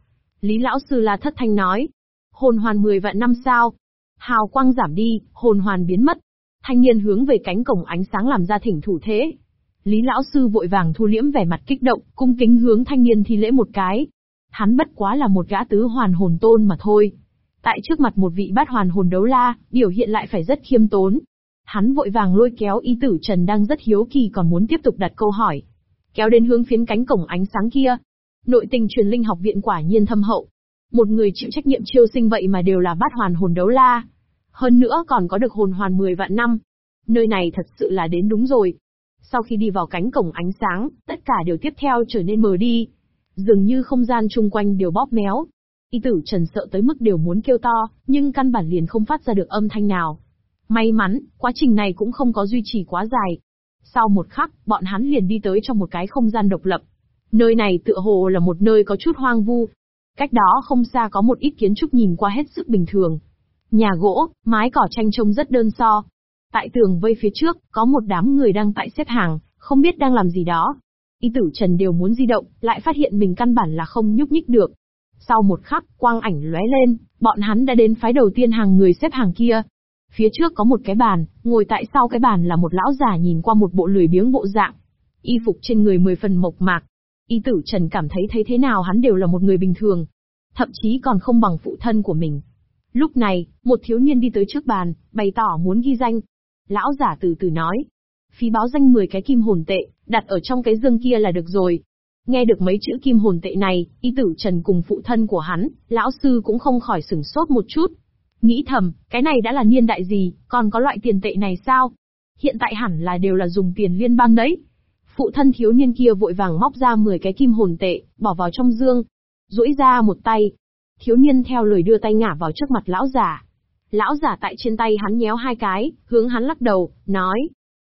Lý lão sư là thất thanh nói. Hồn hoàn 10 vạn năm sao? Hào quang giảm đi, hồn hoàn biến mất. Thanh niên hướng về cánh cổng ánh sáng làm ra thỉnh thủ thế. Lý lão sư vội vàng thu liễm vẻ mặt kích động, cung kính hướng thanh niên thi lễ một cái. Hắn bất quá là một gã tứ hoàn hồn tôn mà thôi. Tại trước mặt một vị bát hoàn hồn đấu la, biểu hiện lại phải rất khiêm tốn. Hắn vội vàng lôi kéo y tử Trần đang rất hiếu kỳ còn muốn tiếp tục đặt câu hỏi. Kéo đến hướng phiến cánh cổng ánh sáng kia. Nội tình truyền linh học viện quả nhiên thâm hậu. Một người chịu trách nhiệm chiêu sinh vậy mà đều là bát hoàn hồn đấu la. Hơn nữa còn có được hồn hoàn 10 vạn năm. Nơi này thật sự là đến đúng rồi. Sau khi đi vào cánh cổng ánh sáng, tất cả đều tiếp theo trở nên mờ đi. Dường như không gian chung quanh đều bóp méo. Y tử trần sợ tới mức đều muốn kêu to, nhưng căn bản liền không phát ra được âm thanh nào. May mắn, quá trình này cũng không có duy trì quá dài. Sau một khắc, bọn hắn liền đi tới trong một cái không gian độc lập. Nơi này tựa hồ là một nơi có chút hoang vu. Cách đó không xa có một ít kiến trúc nhìn qua hết sức bình thường. Nhà gỗ, mái cỏ tranh trông rất đơn so. Tại tường vây phía trước, có một đám người đang tại xếp hàng, không biết đang làm gì đó. Y tử Trần đều muốn di động, lại phát hiện mình căn bản là không nhúc nhích được. Sau một khắc, quang ảnh lóe lên, bọn hắn đã đến phái đầu tiên hàng người xếp hàng kia. Phía trước có một cái bàn, ngồi tại sau cái bàn là một lão già nhìn qua một bộ lười biếng bộ dạng. Y phục trên người mười phần mộc mạc. Y tử Trần cảm thấy thấy thế nào hắn đều là một người bình thường. Thậm chí còn không bằng phụ thân của mình. Lúc này, một thiếu niên đi tới trước bàn, bày tỏ muốn ghi danh. Lão giả từ từ nói. Phí báo danh 10 cái kim hồn tệ, đặt ở trong cái dương kia là được rồi. Nghe được mấy chữ kim hồn tệ này, y tử Trần cùng phụ thân của hắn, lão sư cũng không khỏi sửng sốt một chút. Nghĩ thầm, cái này đã là niên đại gì, còn có loại tiền tệ này sao? Hiện tại hẳn là đều là dùng tiền liên bang đấy. Phụ thân thiếu niên kia vội vàng móc ra 10 cái kim hồn tệ, bỏ vào trong dương. duỗi ra một tay. Thiếu niên theo lời đưa tay ngả vào trước mặt lão giả. Lão giả tại trên tay hắn nhéo hai cái, hướng hắn lắc đầu, nói.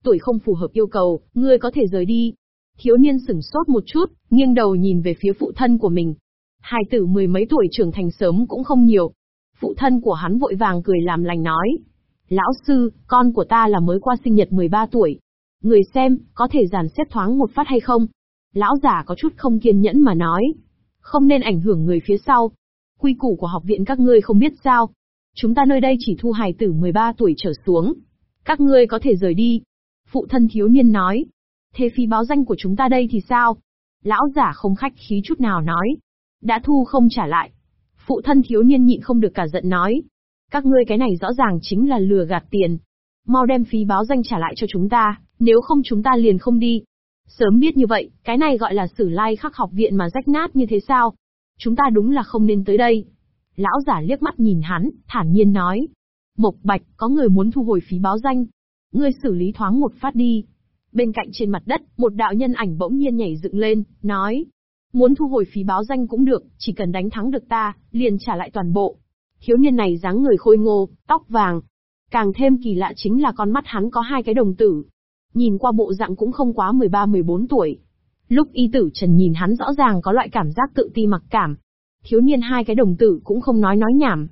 Tuổi không phù hợp yêu cầu, ngươi có thể rời đi. Thiếu niên sửng sốt một chút, nghiêng đầu nhìn về phía phụ thân của mình. Hai tử mười mấy tuổi trưởng thành sớm cũng không nhiều. Phụ thân của hắn vội vàng cười làm lành nói. Lão sư, con của ta là mới qua sinh nhật 13 tuổi. Người xem, có thể giàn xếp thoáng một phát hay không? Lão giả có chút không kiên nhẫn mà nói. Không nên ảnh hưởng người phía sau. Quy củ của học viện các ngươi không biết sao. Chúng ta nơi đây chỉ thu hài tử 13 tuổi trở xuống. Các ngươi có thể rời đi. Phụ thân thiếu niên nói. Thế phí báo danh của chúng ta đây thì sao? Lão giả không khách khí chút nào nói. Đã thu không trả lại. Phụ thân thiếu niên nhịn không được cả giận nói. Các ngươi cái này rõ ràng chính là lừa gạt tiền. Mau đem phí báo danh trả lại cho chúng ta, nếu không chúng ta liền không đi. Sớm biết như vậy, cái này gọi là sử lai khắc học viện mà rách nát như thế sao? Chúng ta đúng là không nên tới đây. Lão giả liếc mắt nhìn hắn, thản nhiên nói. Mộc Bạch, có người muốn thu hồi phí báo danh. Ngươi xử lý thoáng một phát đi. Bên cạnh trên mặt đất, một đạo nhân ảnh bỗng nhiên nhảy dựng lên, nói. Muốn thu hồi phí báo danh cũng được, chỉ cần đánh thắng được ta, liền trả lại toàn bộ. Thiếu niên này dáng người khôi ngô, tóc vàng. Càng thêm kỳ lạ chính là con mắt hắn có hai cái đồng tử. Nhìn qua bộ dạng cũng không quá 13-14 tuổi. Lúc y tử trần nhìn hắn rõ ràng có loại cảm giác tự ti mặc cảm. Thiếu niên hai cái đồng tử cũng không nói nói nhảm.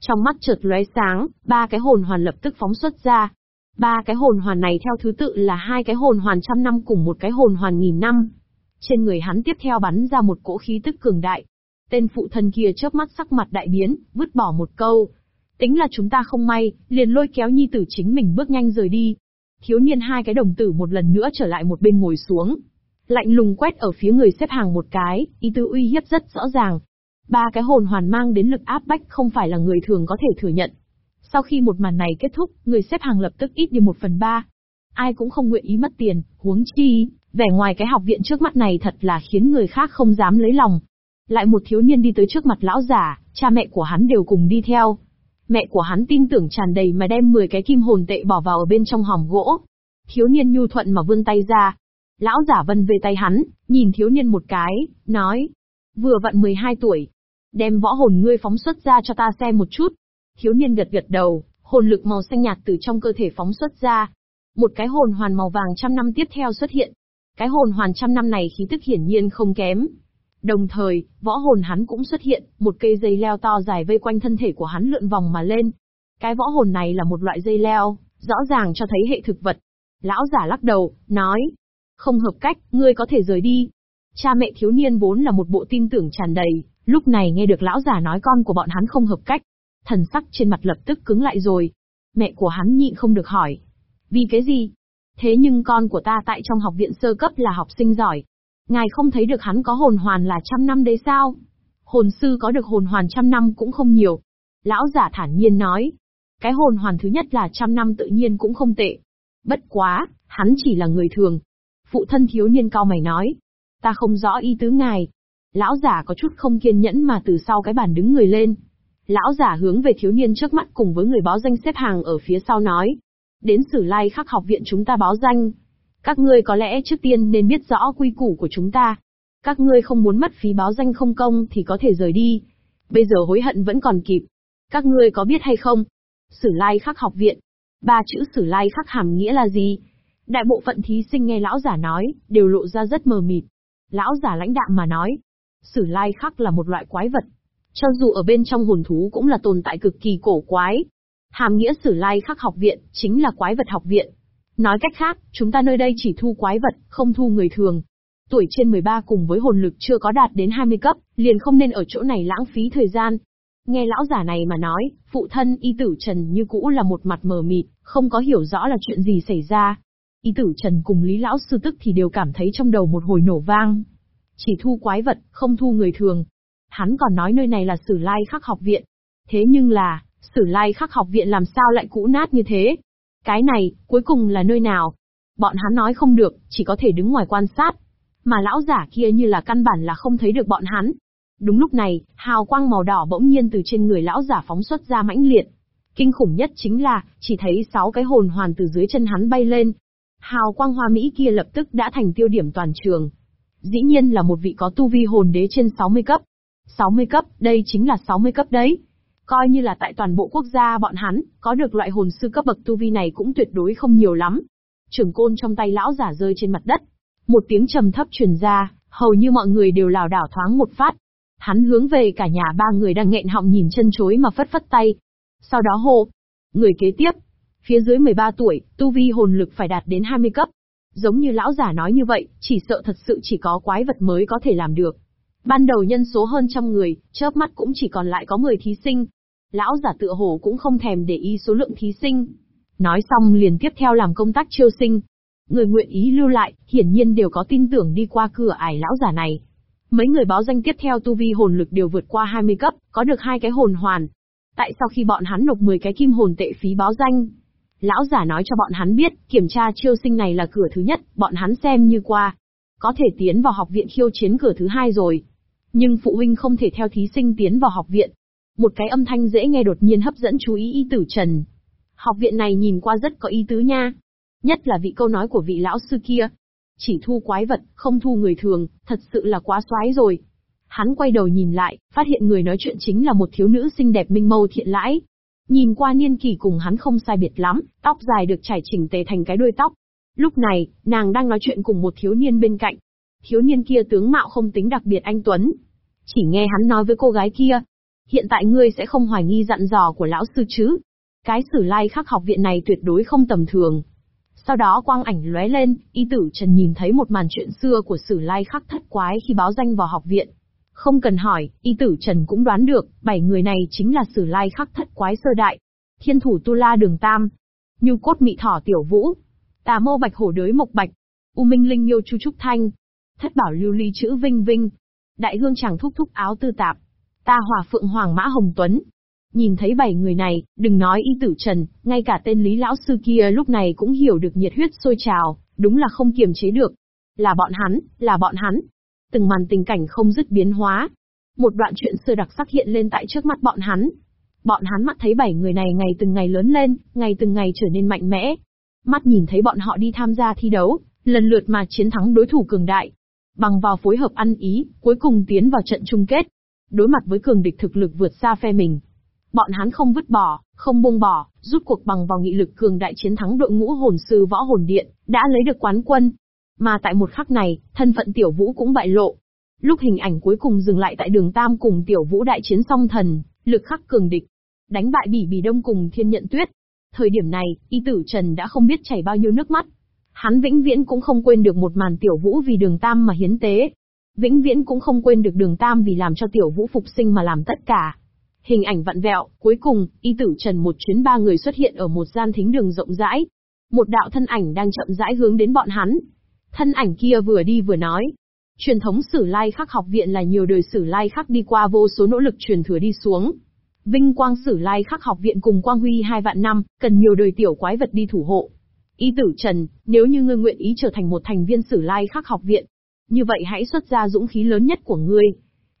Trong mắt chợt lóe sáng, ba cái hồn hoàn lập tức phóng xuất ra, Ba cái hồn hoàn này theo thứ tự là hai cái hồn hoàn trăm năm cùng một cái hồn hoàn nghìn năm. Trên người hắn tiếp theo bắn ra một cỗ khí tức cường đại. Tên phụ thân kia chớp mắt sắc mặt đại biến, vứt bỏ một câu. Tính là chúng ta không may, liền lôi kéo nhi tử chính mình bước nhanh rời đi. Thiếu niên hai cái đồng tử một lần nữa trở lại một bên ngồi xuống. Lạnh lùng quét ở phía người xếp hàng một cái, ý tư uy hiếp rất rõ ràng. Ba cái hồn hoàn mang đến lực áp bách không phải là người thường có thể thừa nhận. Sau khi một màn này kết thúc, người xếp hàng lập tức ít đi một phần ba. Ai cũng không nguyện ý mất tiền, huống chi, vẻ ngoài cái học viện trước mắt này thật là khiến người khác không dám lấy lòng. Lại một thiếu niên đi tới trước mặt lão giả, cha mẹ của hắn đều cùng đi theo. Mẹ của hắn tin tưởng tràn đầy mà đem 10 cái kim hồn tệ bỏ vào ở bên trong hòm gỗ. Thiếu niên nhu thuận mà vươn tay ra. Lão giả vân về tay hắn, nhìn thiếu niên một cái, nói. Vừa vặn 12 tuổi. Đem võ hồn ngươi phóng xuất ra cho ta xem một chút. Thiếu niên gật gật đầu, hồn lực màu xanh nhạt từ trong cơ thể phóng xuất ra. Một cái hồn hoàn màu vàng trăm năm tiếp theo xuất hiện. Cái hồn hoàn trăm năm này khí tức hiển nhiên không kém. Đồng thời, võ hồn hắn cũng xuất hiện, một cây dây leo to dài vây quanh thân thể của hắn lượn vòng mà lên. Cái võ hồn này là một loại dây leo, rõ ràng cho thấy hệ thực vật. Lão giả lắc đầu, nói, không hợp cách, ngươi có thể rời đi. Cha mẹ thiếu niên vốn là một bộ tin tưởng tràn đầy, lúc này nghe được lão giả nói con của bọn hắn không hợp cách, thần sắc trên mặt lập tức cứng lại rồi. Mẹ của hắn nhịn không được hỏi. Vì cái gì? Thế nhưng con của ta tại trong học viện sơ cấp là học sinh giỏi. Ngài không thấy được hắn có hồn hoàn là trăm năm đấy sao? Hồn sư có được hồn hoàn trăm năm cũng không nhiều. Lão giả thản nhiên nói. Cái hồn hoàn thứ nhất là trăm năm tự nhiên cũng không tệ. Bất quá, hắn chỉ là người thường. Phụ thân thiếu niên cao mày nói. Ta không rõ ý tứ ngài. Lão giả có chút không kiên nhẫn mà từ sau cái bàn đứng người lên, Lão giả hướng về thiếu niên trước mắt cùng với người báo danh xếp hàng ở phía sau nói. Đến sử lai khắc học viện chúng ta báo danh. Các ngươi có lẽ trước tiên nên biết rõ quy củ của chúng ta. Các ngươi không muốn mất phí báo danh không công thì có thể rời đi. Bây giờ hối hận vẫn còn kịp. Các ngươi có biết hay không? Sử lai khắc học viện. Ba chữ sử lai khắc hàm nghĩa là gì? Đại bộ phận thí sinh nghe lão giả nói, đều lộ ra rất mờ mịt. Lão giả lãnh đạm mà nói, sử lai khắc là một loại quái vật, cho dù ở bên trong hồn thú cũng là tồn tại cực kỳ cổ quái. Hàm nghĩa sử lai khắc học viện, chính là quái vật học viện. Nói cách khác, chúng ta nơi đây chỉ thu quái vật, không thu người thường. Tuổi trên 13 cùng với hồn lực chưa có đạt đến 20 cấp, liền không nên ở chỗ này lãng phí thời gian. Nghe lão giả này mà nói, phụ thân y tử Trần như cũ là một mặt mờ mịt, không có hiểu rõ là chuyện gì xảy ra. Y tử Trần cùng Lý lão sư tức thì đều cảm thấy trong đầu một hồi nổ vang. Chỉ thu quái vật, không thu người thường. Hắn còn nói nơi này là Sử Lai Khắc học viện. Thế nhưng là, Sử Lai Khắc học viện làm sao lại cũ nát như thế? Cái này, cuối cùng là nơi nào? Bọn hắn nói không được, chỉ có thể đứng ngoài quan sát. Mà lão giả kia như là căn bản là không thấy được bọn hắn. Đúng lúc này, hào quang màu đỏ bỗng nhiên từ trên người lão giả phóng xuất ra mãnh liệt. Kinh khủng nhất chính là, chỉ thấy sáu cái hồn hoàn từ dưới chân hắn bay lên. Hào quang hoa mỹ kia lập tức đã thành tiêu điểm toàn trường. Dĩ nhiên là một vị có tu vi hồn đế trên 60 cấp. 60 cấp, đây chính là 60 cấp đấy. Coi như là tại toàn bộ quốc gia bọn hắn, có được loại hồn sư cấp bậc tu vi này cũng tuyệt đối không nhiều lắm. Trường côn trong tay lão giả rơi trên mặt đất. Một tiếng trầm thấp truyền ra, hầu như mọi người đều lảo đảo thoáng một phát. Hắn hướng về cả nhà ba người đang nghẹn họng nhìn chân chối mà phất phất tay. Sau đó hô. Người kế tiếp. Phía dưới 13 tuổi, tu vi hồn lực phải đạt đến 20 cấp. Giống như lão giả nói như vậy, chỉ sợ thật sự chỉ có quái vật mới có thể làm được. Ban đầu nhân số hơn trăm người, chớp mắt cũng chỉ còn lại có 10 thí sinh. Lão giả tựa hồ cũng không thèm để ý số lượng thí sinh. Nói xong liền tiếp theo làm công tác chiêu sinh. Người nguyện ý lưu lại, hiển nhiên đều có tin tưởng đi qua cửa ải lão giả này. Mấy người báo danh tiếp theo tu vi hồn lực đều vượt qua 20 cấp, có được hai cái hồn hoàn. Tại sao khi bọn hắn nộp 10 cái kim hồn tệ phí báo danh, Lão giả nói cho bọn hắn biết, kiểm tra chiêu sinh này là cửa thứ nhất, bọn hắn xem như qua. Có thể tiến vào học viện khiêu chiến cửa thứ hai rồi. Nhưng phụ huynh không thể theo thí sinh tiến vào học viện. Một cái âm thanh dễ nghe đột nhiên hấp dẫn chú ý y tử Trần. Học viện này nhìn qua rất có ý tứ nha. Nhất là vị câu nói của vị lão sư kia. Chỉ thu quái vật, không thu người thường, thật sự là quá xoái rồi. Hắn quay đầu nhìn lại, phát hiện người nói chuyện chính là một thiếu nữ xinh đẹp minh mâu thiện lãi, Nhìn qua niên kỳ cùng hắn không sai biệt lắm, tóc dài được trải chỉnh tề thành cái đuôi tóc. Lúc này, nàng đang nói chuyện cùng một thiếu niên bên cạnh. Thiếu niên kia tướng mạo không tính đặc biệt anh Tuấn. Chỉ nghe hắn nói với cô gái kia. Hiện tại ngươi sẽ không hoài nghi dặn dò của lão sư chứ. Cái sử lai khắc học viện này tuyệt đối không tầm thường. Sau đó quang ảnh lóe lên, y tử Trần nhìn thấy một màn chuyện xưa của sử lai khắc thất quái khi báo danh vào học viện. Không cần hỏi, y tử Trần cũng đoán được, bảy người này chính là sử lai khắc thất quái sơ đại. Thiên thủ Tu La Đường Tam, Như Cốt Mị Thỏ Tiểu Vũ, Tà Mâu Bạch Hổ Đới Mộc Bạch, U Minh Linh Miêu Chu Trúc Thanh, Thất Bảo Lưu Ly Chữ Vinh Vinh, Đại Hương Chẳng Thúc Thúc Áo Tư Tạp, Ta Hỏa Phượng Hoàng Mã Hồng Tuấn. Nhìn thấy bảy người này, đừng nói y tử Trần, ngay cả tên Lý Lão Sư kia lúc này cũng hiểu được nhiệt huyết sôi trào, đúng là không kiềm chế được. Là bọn hắn, là bọn hắn, từng màn tình cảnh không dứt biến hóa. Một đoạn chuyện xưa đặc sắc hiện lên tại trước mắt bọn hắn. Bọn hắn mắt thấy bảy người này ngày từng ngày lớn lên, ngày từng ngày trở nên mạnh mẽ. Mắt nhìn thấy bọn họ đi tham gia thi đấu, lần lượt mà chiến thắng đối thủ cường đại. Bằng vào phối hợp ăn ý, cuối cùng tiến vào trận chung kết. Đối mặt với cường địch thực lực vượt xa phe mình. Bọn hắn không vứt bỏ, không buông bỏ, rút cuộc bằng vào nghị lực cường đại chiến thắng đội ngũ hồn sư võ hồn điện, đã lấy được quán quân, mà tại một khắc này, thân phận Tiểu Vũ cũng bại lộ. Lúc hình ảnh cuối cùng dừng lại tại đường Tam cùng Tiểu Vũ đại chiến song thần, lực khắc cường địch, đánh bại Bỉ Bỉ Đông cùng Thiên Nhận Tuyết. Thời điểm này, y tử Trần đã không biết chảy bao nhiêu nước mắt. Hắn vĩnh viễn cũng không quên được một màn Tiểu Vũ vì đường Tam mà hiến tế. Vĩnh viễn cũng không quên được đường Tam vì làm cho Tiểu Vũ phục sinh mà làm tất cả. Hình ảnh vặn vẹo, cuối cùng, y tử Trần một chuyến ba người xuất hiện ở một gian thính đường rộng rãi. Một đạo thân ảnh đang chậm rãi hướng đến bọn hắn, Thân ảnh kia vừa đi vừa nói. Truyền thống sử lai khắc học viện là nhiều đời sử lai khắc đi qua vô số nỗ lực truyền thừa đi xuống. Vinh quang sử lai khắc học viện cùng quang huy hai vạn năm, cần nhiều đời tiểu quái vật đi thủ hộ. Y tử Trần, nếu như ngươi nguyện ý trở thành một thành viên sử lai khắc học viện, như vậy hãy xuất ra dũng khí lớn nhất của ngươi.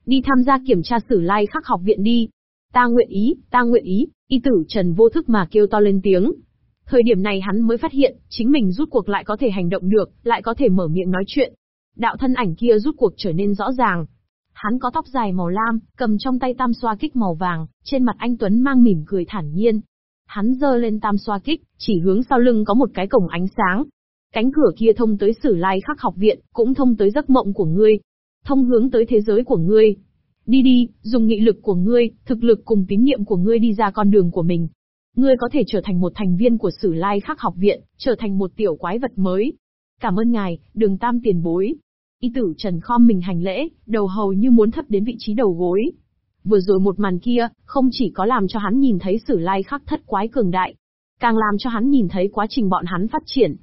Đi tham gia kiểm tra sử lai khắc học viện đi. Ta nguyện ý, ta nguyện ý, y tử Trần vô thức mà kêu to lên tiếng. Thời điểm này hắn mới phát hiện, chính mình rút cuộc lại có thể hành động được, lại có thể mở miệng nói chuyện. Đạo thân ảnh kia rút cuộc trở nên rõ ràng. Hắn có tóc dài màu lam, cầm trong tay tam xoa kích màu vàng, trên mặt anh Tuấn mang mỉm cười thản nhiên. Hắn giơ lên tam xoa kích, chỉ hướng sau lưng có một cái cổng ánh sáng. Cánh cửa kia thông tới sử lai khắc học viện, cũng thông tới giấc mộng của ngươi. Thông hướng tới thế giới của ngươi. Đi đi, dùng nghị lực của ngươi, thực lực cùng tín niệm của ngươi đi ra con đường của mình. Ngươi có thể trở thành một thành viên của Sử Lai Khắc học viện, trở thành một tiểu quái vật mới. Cảm ơn ngài, đường tam tiền bối. Y tử Trần khom mình hành lễ, đầu hầu như muốn thấp đến vị trí đầu gối. Vừa rồi một màn kia, không chỉ có làm cho hắn nhìn thấy sử lai khắc thất quái cường đại, càng làm cho hắn nhìn thấy quá trình bọn hắn phát triển.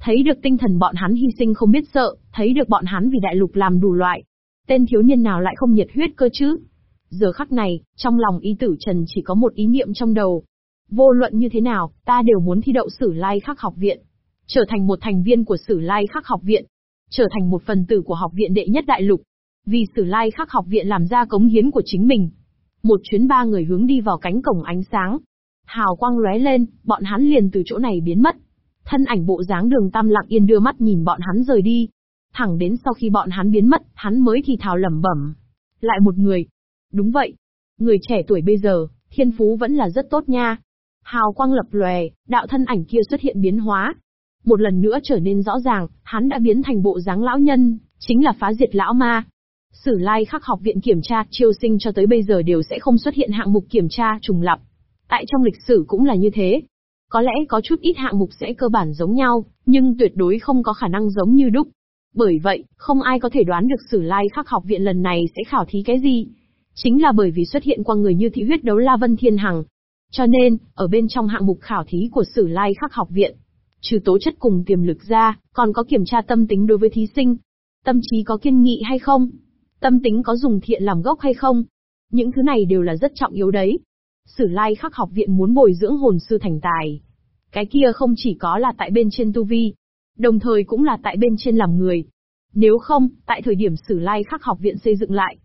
Thấy được tinh thần bọn hắn hy sinh không biết sợ, thấy được bọn hắn vì đại lục làm đủ loại. Tên thiếu niên nào lại không nhiệt huyết cơ chứ? Giờ khắc này, trong lòng y tử Trần chỉ có một ý niệm trong đầu. Vô luận như thế nào, ta đều muốn thi đậu sử lai khắc học viện. Trở thành một thành viên của sử lai khắc học viện. Trở thành một phần tử của học viện đệ nhất đại lục. Vì sử lai khắc học viện làm ra cống hiến của chính mình. Một chuyến ba người hướng đi vào cánh cổng ánh sáng. Hào quang lóe lên, bọn hắn liền từ chỗ này biến mất. Thân ảnh bộ dáng đường tam lặng yên đưa mắt nhìn bọn hắn rời đi. Thẳng đến sau khi bọn hắn biến mất, hắn mới thì thào lẩm bẩm. Lại một người, Đúng vậy. Người trẻ tuổi bây giờ, thiên phú vẫn là rất tốt nha. Hào quang lập lòe, đạo thân ảnh kia xuất hiện biến hóa. Một lần nữa trở nên rõ ràng, hắn đã biến thành bộ dáng lão nhân, chính là phá diệt lão ma. Sử lai khắc học viện kiểm tra, chiêu sinh cho tới bây giờ đều sẽ không xuất hiện hạng mục kiểm tra trùng lập. Tại trong lịch sử cũng là như thế. Có lẽ có chút ít hạng mục sẽ cơ bản giống nhau, nhưng tuyệt đối không có khả năng giống như đúc. Bởi vậy, không ai có thể đoán được sử lai khắc học viện lần này sẽ khảo thí cái gì. Chính là bởi vì xuất hiện qua người như thị huyết đấu La Vân Thiên Hằng. Cho nên, ở bên trong hạng mục khảo thí của Sử Lai Khắc học viện, trừ tố chất cùng tiềm lực ra, còn có kiểm tra tâm tính đối với thí sinh. Tâm trí có kiên nghị hay không? Tâm tính có dùng thiện làm gốc hay không? Những thứ này đều là rất trọng yếu đấy. Sử Lai Khắc học viện muốn bồi dưỡng hồn sư thành tài. Cái kia không chỉ có là tại bên trên tu vi, đồng thời cũng là tại bên trên làm người. Nếu không, tại thời điểm Sử Lai Khắc học viện xây dựng lại,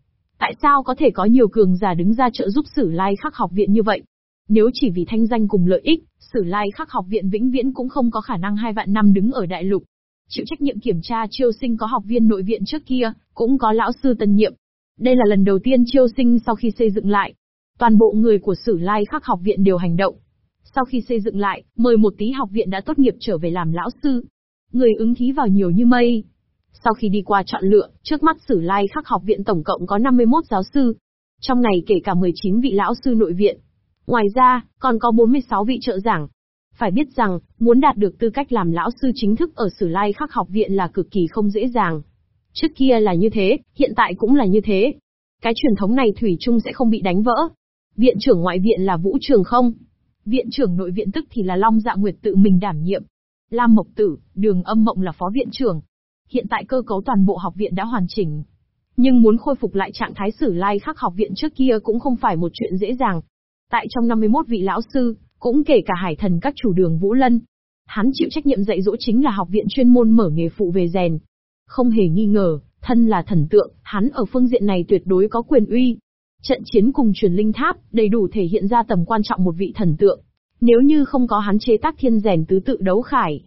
Tại sao có thể có nhiều cường giả đứng ra trợ giúp Sử Lai Khắc học viện như vậy? Nếu chỉ vì thanh danh cùng lợi ích, Sử Lai Khắc học viện vĩnh viễn cũng không có khả năng hai vạn năm đứng ở đại lục. Chịu trách nhiệm kiểm tra chiêu sinh có học viên nội viện trước kia, cũng có lão sư tân nhiệm. Đây là lần đầu tiên chiêu sinh sau khi xây dựng lại. Toàn bộ người của Sử Lai Khắc học viện đều hành động. Sau khi xây dựng lại, mời một tí học viện đã tốt nghiệp trở về làm lão sư. Người ứng thí vào nhiều như mây, sau khi đi qua chọn lựa, trước mắt Sử Lai Khắc học viện tổng cộng có 51 giáo sư. Trong này kể cả 19 vị lão sư nội viện. Ngoài ra, còn có 46 vị trợ giảng. Phải biết rằng, muốn đạt được tư cách làm lão sư chính thức ở Sử Lai Khắc học viện là cực kỳ không dễ dàng. Trước kia là như thế, hiện tại cũng là như thế. Cái truyền thống này Thủy chung sẽ không bị đánh vỡ. Viện trưởng ngoại viện là Vũ Trường không? Viện trưởng nội viện tức thì là Long Dạ Nguyệt tự mình đảm nhiệm. Lam Mộc Tử, Đường Âm Mộng là phó viện trưởng, Hiện tại cơ cấu toàn bộ học viện đã hoàn chỉnh. Nhưng muốn khôi phục lại trạng thái sử lai khắc học viện trước kia cũng không phải một chuyện dễ dàng. Tại trong 51 vị lão sư, cũng kể cả hải thần các chủ đường Vũ Lân. Hắn chịu trách nhiệm dạy dỗ chính là học viện chuyên môn mở nghề phụ về rèn. Không hề nghi ngờ, thân là thần tượng, hắn ở phương diện này tuyệt đối có quyền uy. Trận chiến cùng truyền linh tháp, đầy đủ thể hiện ra tầm quan trọng một vị thần tượng. Nếu như không có hắn chế tác thiên rèn tứ tự đấu khải,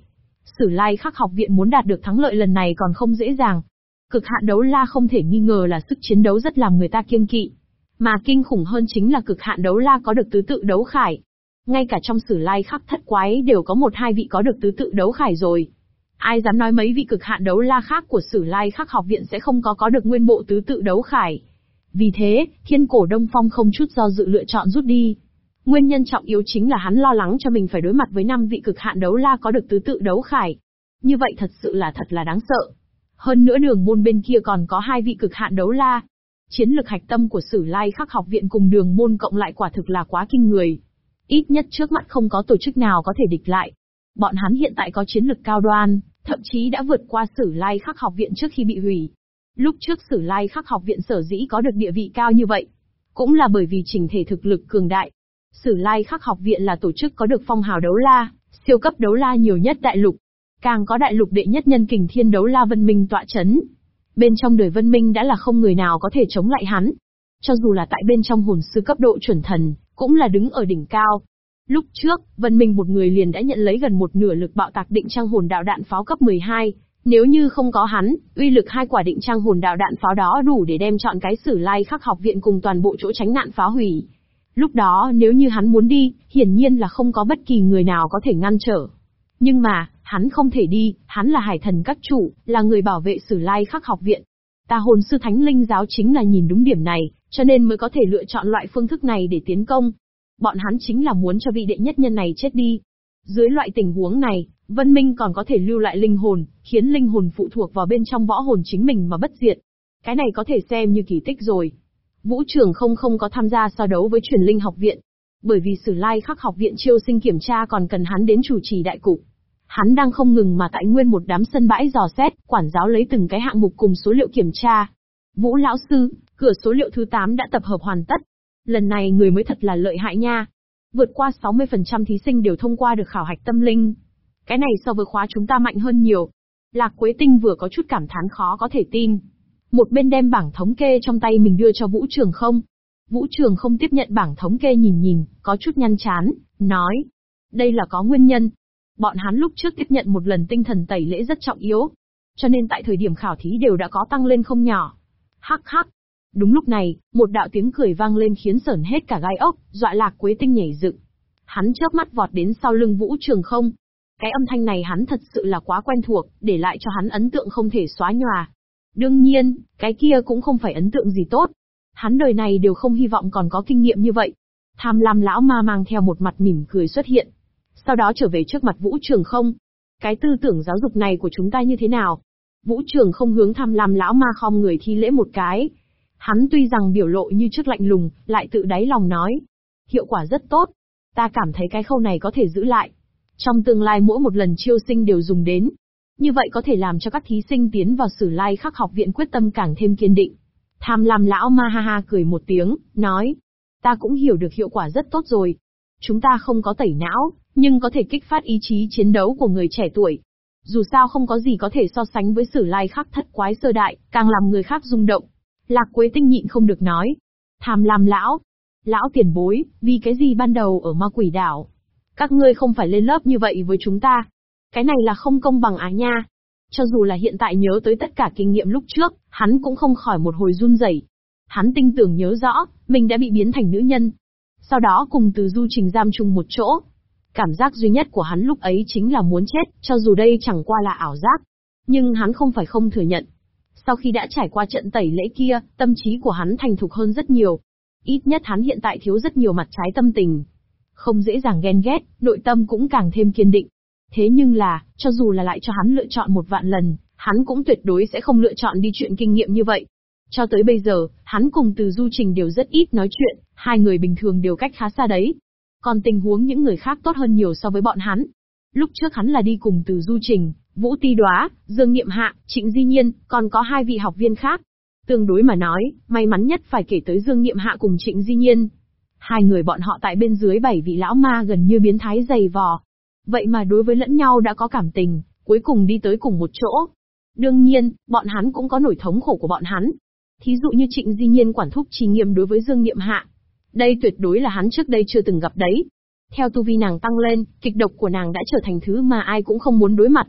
Sử Lai Khắc học viện muốn đạt được thắng lợi lần này còn không dễ dàng. Cực hạn đấu la không thể nghi ngờ là sức chiến đấu rất làm người ta kiêng kỵ. Mà kinh khủng hơn chính là cực hạn đấu la có được tứ tự đấu khải. Ngay cả trong sử lai khắc thất quái đều có một hai vị có được tứ tự đấu khải rồi. Ai dám nói mấy vị cực hạn đấu la khác của sử lai khắc học viện sẽ không có có được nguyên bộ tứ tự đấu khải. Vì thế, thiên cổ đông phong không chút do dự lựa chọn rút đi. Nguyên nhân trọng yếu chính là hắn lo lắng cho mình phải đối mặt với năm vị cực hạn đấu la có được tứ tự đấu khải. Như vậy thật sự là thật là đáng sợ. Hơn nữa đường môn bên kia còn có hai vị cực hạn đấu la. Chiến lực hạch tâm của Sử Lai Khắc học viện cùng đường môn cộng lại quả thực là quá kinh người. Ít nhất trước mắt không có tổ chức nào có thể địch lại. Bọn hắn hiện tại có chiến lực cao đoan, thậm chí đã vượt qua Sử Lai Khắc học viện trước khi bị hủy. Lúc trước Sử Lai Khắc học viện sở dĩ có được địa vị cao như vậy, cũng là bởi vì trình thể thực lực cường đại, Sử Lai Khắc học viện là tổ chức có được phong hào đấu la, siêu cấp đấu la nhiều nhất đại lục. Càng có đại lục đệ nhất nhân kình thiên đấu la Vân Minh tọa chấn. Bên trong đời Vân Minh đã là không người nào có thể chống lại hắn. Cho dù là tại bên trong hồn sư cấp độ chuẩn thần, cũng là đứng ở đỉnh cao. Lúc trước, Vân Minh một người liền đã nhận lấy gần một nửa lực bạo tạc định trang hồn đạo đạn pháo cấp 12. Nếu như không có hắn, uy lực hai quả định trang hồn đạo đạn pháo đó đủ để đem chọn cái sử lai khắc học viện cùng toàn bộ chỗ tránh nạn phá hủy. Lúc đó nếu như hắn muốn đi, hiển nhiên là không có bất kỳ người nào có thể ngăn trở. Nhưng mà, hắn không thể đi, hắn là hải thần các chủ, là người bảo vệ sử lai khắc học viện. Ta hồn sư thánh linh giáo chính là nhìn đúng điểm này, cho nên mới có thể lựa chọn loại phương thức này để tiến công. Bọn hắn chính là muốn cho vị đệ nhất nhân này chết đi. Dưới loại tình huống này, Vân Minh còn có thể lưu lại linh hồn, khiến linh hồn phụ thuộc vào bên trong võ hồn chính mình mà bất diệt. Cái này có thể xem như kỳ tích rồi. Vũ Trường không không có tham gia so đấu với truyền linh học viện. Bởi vì Sử Lai Khắc học viện chiêu sinh kiểm tra còn cần hắn đến chủ trì đại cục. Hắn đang không ngừng mà tại nguyên một đám sân bãi dò xét, quản giáo lấy từng cái hạng mục cùng số liệu kiểm tra. Vũ lão sư, cửa số liệu thứ 8 đã tập hợp hoàn tất. Lần này người mới thật là lợi hại nha. Vượt qua 60% thí sinh đều thông qua được khảo hạch tâm linh. Cái này so với khóa chúng ta mạnh hơn nhiều. Lạc Quế Tinh vừa có chút cảm thán khó có thể tin. Một bên đem bảng thống kê trong tay mình đưa cho Vũ Trường không. Vũ Trường không tiếp nhận bảng thống kê nhìn nhìn, có chút nhăn chán, nói. Đây là có nguyên nhân. Bọn hắn lúc trước tiếp nhận một lần tinh thần tẩy lễ rất trọng yếu. Cho nên tại thời điểm khảo thí đều đã có tăng lên không nhỏ. Hắc hắc. Đúng lúc này, một đạo tiếng cười vang lên khiến sởn hết cả gai ốc, dọa lạc quế tinh nhảy dựng. Hắn chớp mắt vọt đến sau lưng Vũ Trường không. Cái âm thanh này hắn thật sự là quá quen thuộc, để lại cho hắn ấn tượng không thể xóa nhòa. Đương nhiên, cái kia cũng không phải ấn tượng gì tốt. Hắn đời này đều không hy vọng còn có kinh nghiệm như vậy. Tham lam lão ma mang theo một mặt mỉm cười xuất hiện. Sau đó trở về trước mặt Vũ Trường không. Cái tư tưởng giáo dục này của chúng ta như thế nào? Vũ Trường không hướng tham lam lão ma khom người thi lễ một cái. Hắn tuy rằng biểu lộ như trước lạnh lùng, lại tự đáy lòng nói. Hiệu quả rất tốt. Ta cảm thấy cái khâu này có thể giữ lại. Trong tương lai mỗi một lần chiêu sinh đều dùng đến. Như vậy có thể làm cho các thí sinh tiến vào sử lai khắc học viện quyết tâm càng thêm kiên định. Tham lam lão ma ha ha cười một tiếng, nói. Ta cũng hiểu được hiệu quả rất tốt rồi. Chúng ta không có tẩy não, nhưng có thể kích phát ý chí chiến đấu của người trẻ tuổi. Dù sao không có gì có thể so sánh với sử lai khắc thất quái sơ đại, càng làm người khác rung động. Lạc Quế Tinh nhịn không được nói. Tham lam lão. Lão tiền bối, vì cái gì ban đầu ở ma quỷ đảo? Các ngươi không phải lên lớp như vậy với chúng ta. Cái này là không công bằng á nha. Cho dù là hiện tại nhớ tới tất cả kinh nghiệm lúc trước, hắn cũng không khỏi một hồi run rẩy. Hắn tinh tưởng nhớ rõ, mình đã bị biến thành nữ nhân. Sau đó cùng từ du trình giam chung một chỗ. Cảm giác duy nhất của hắn lúc ấy chính là muốn chết, cho dù đây chẳng qua là ảo giác. Nhưng hắn không phải không thừa nhận. Sau khi đã trải qua trận tẩy lễ kia, tâm trí của hắn thành thục hơn rất nhiều. Ít nhất hắn hiện tại thiếu rất nhiều mặt trái tâm tình. Không dễ dàng ghen ghét, nội tâm cũng càng thêm kiên định. Thế nhưng là, cho dù là lại cho hắn lựa chọn một vạn lần, hắn cũng tuyệt đối sẽ không lựa chọn đi chuyện kinh nghiệm như vậy. Cho tới bây giờ, hắn cùng từ du trình đều rất ít nói chuyện, hai người bình thường đều cách khá xa đấy. Còn tình huống những người khác tốt hơn nhiều so với bọn hắn. Lúc trước hắn là đi cùng từ du trình, Vũ Ti Đoá, Dương Niệm Hạ, Trịnh Di Nhiên, còn có hai vị học viên khác. Tương đối mà nói, may mắn nhất phải kể tới Dương Niệm Hạ cùng Trịnh Di Nhiên. Hai người bọn họ tại bên dưới bảy vị lão ma gần như biến thái dày vò. Vậy mà đối với lẫn nhau đã có cảm tình, cuối cùng đi tới cùng một chỗ. Đương nhiên, bọn hắn cũng có nổi thống khổ của bọn hắn. Thí dụ như Trịnh Di Nhiên quản thúc trì nghiêm đối với Dương Niệm Hạ. Đây tuyệt đối là hắn trước đây chưa từng gặp đấy. Theo tu vi nàng tăng lên, kịch độc của nàng đã trở thành thứ mà ai cũng không muốn đối mặt.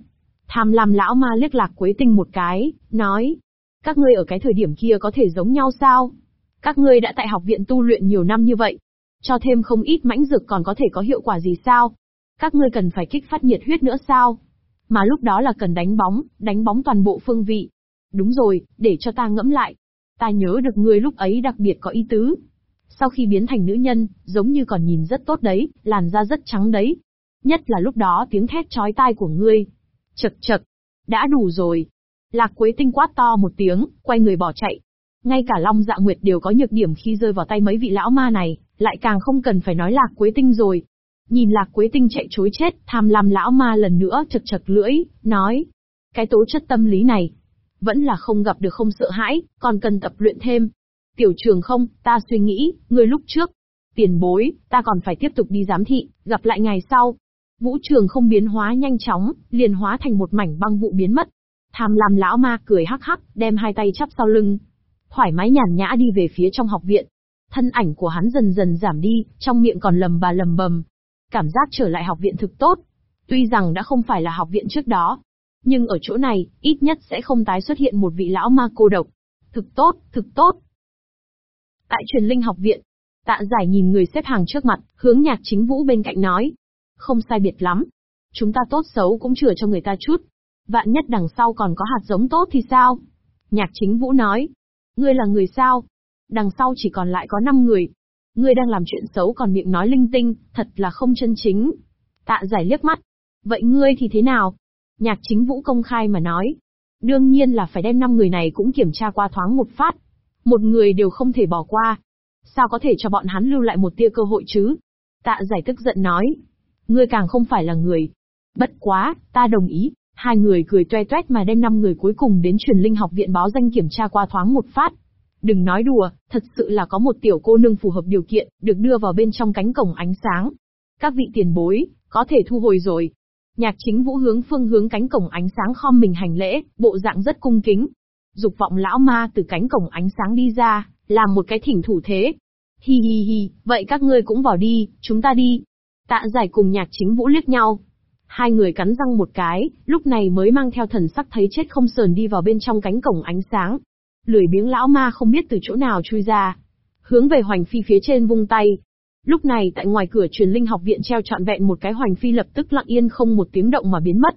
Tham lam lão ma liếc lạc quế tinh một cái, nói. Các ngươi ở cái thời điểm kia có thể giống nhau sao? Các ngươi đã tại học viện tu luyện nhiều năm như vậy. Cho thêm không ít mãnh dược còn có thể có hiệu quả gì sao? Các ngươi cần phải kích phát nhiệt huyết nữa sao? Mà lúc đó là cần đánh bóng, đánh bóng toàn bộ phương vị. Đúng rồi, để cho ta ngẫm lại. Ta nhớ được ngươi lúc ấy đặc biệt có ý tứ. Sau khi biến thành nữ nhân, giống như còn nhìn rất tốt đấy, làn da rất trắng đấy. Nhất là lúc đó tiếng thét chói tai của ngươi, Chật chật, đã đủ rồi. Lạc Quế Tinh quát to một tiếng, quay người bỏ chạy. Ngay cả Long Dạ Nguyệt đều có nhược điểm khi rơi vào tay mấy vị lão ma này, lại càng không cần phải nói Lạc Quế Tinh rồi. Nhìn Lạc Quế Tinh chạy chối chết, tham lam lão ma lần nữa chật chật lưỡi, nói. Cái tố chất tâm lý này, vẫn là không gặp được không sợ hãi, còn cần tập luyện thêm. Tiểu trường không, ta suy nghĩ, người lúc trước. Tiền bối, ta còn phải tiếp tục đi giám thị, gặp lại ngày sau. Vũ trường không biến hóa nhanh chóng, liền hóa thành một mảnh băng vụ biến mất. Tham lam lão ma cười hắc hắc, đem hai tay chắp sau lưng. Thoải mái nhàn nhã đi về phía trong học viện. Thân ảnh của hắn dần dần giảm đi, trong miệng còn lầm bà lầm bầm. Cảm giác trở lại học viện thực tốt. Tuy rằng đã không phải là học viện trước đó. Nhưng ở chỗ này, ít nhất sẽ không tái xuất hiện một vị lão ma cô độc. Thực tốt, thực tốt. Tại truyền linh học viện, tạ giải nhìn người xếp hàng trước mặt, hướng nhạc chính vũ bên cạnh nói, không sai biệt lắm. Chúng ta tốt xấu cũng chừa cho người ta chút. Vạn nhất đằng sau còn có hạt giống tốt thì sao? Nhạc chính vũ nói. Ngươi là người sao? Đằng sau chỉ còn lại có 5 người. Ngươi đang làm chuyện xấu còn miệng nói linh tinh, thật là không chân chính. Tạ giải liếc mắt. Vậy ngươi thì thế nào? Nhạc chính vũ công khai mà nói. Đương nhiên là phải đem năm người này cũng kiểm tra qua thoáng một phát. Một người đều không thể bỏ qua. Sao có thể cho bọn hắn lưu lại một tia cơ hội chứ? Tạ giải tức giận nói. Ngươi càng không phải là người. Bất quá, ta đồng ý. Hai người cười toe toét mà đem năm người cuối cùng đến truyền linh học viện báo danh kiểm tra qua thoáng một phát. Đừng nói đùa, thật sự là có một tiểu cô nương phù hợp điều kiện, được đưa vào bên trong cánh cổng ánh sáng. Các vị tiền bối, có thể thu hồi rồi. Nhạc chính vũ hướng phương hướng cánh cổng ánh sáng khom mình hành lễ, bộ dạng rất cung kính. Dục vọng lão ma từ cánh cổng ánh sáng đi ra, làm một cái thỉnh thủ thế. Hi hi hi, vậy các ngươi cũng vào đi, chúng ta đi. Tạ giải cùng nhạc chính vũ liếc nhau. Hai người cắn răng một cái, lúc này mới mang theo thần sắc thấy chết không sờn đi vào bên trong cánh cổng ánh sáng. Lười biếng lão ma không biết từ chỗ nào chui ra. Hướng về hoành phi phía trên vung tay. Lúc này tại ngoài cửa truyền linh học viện treo trọn vẹn một cái hoành phi lập tức lặng yên không một tiếng động mà biến mất.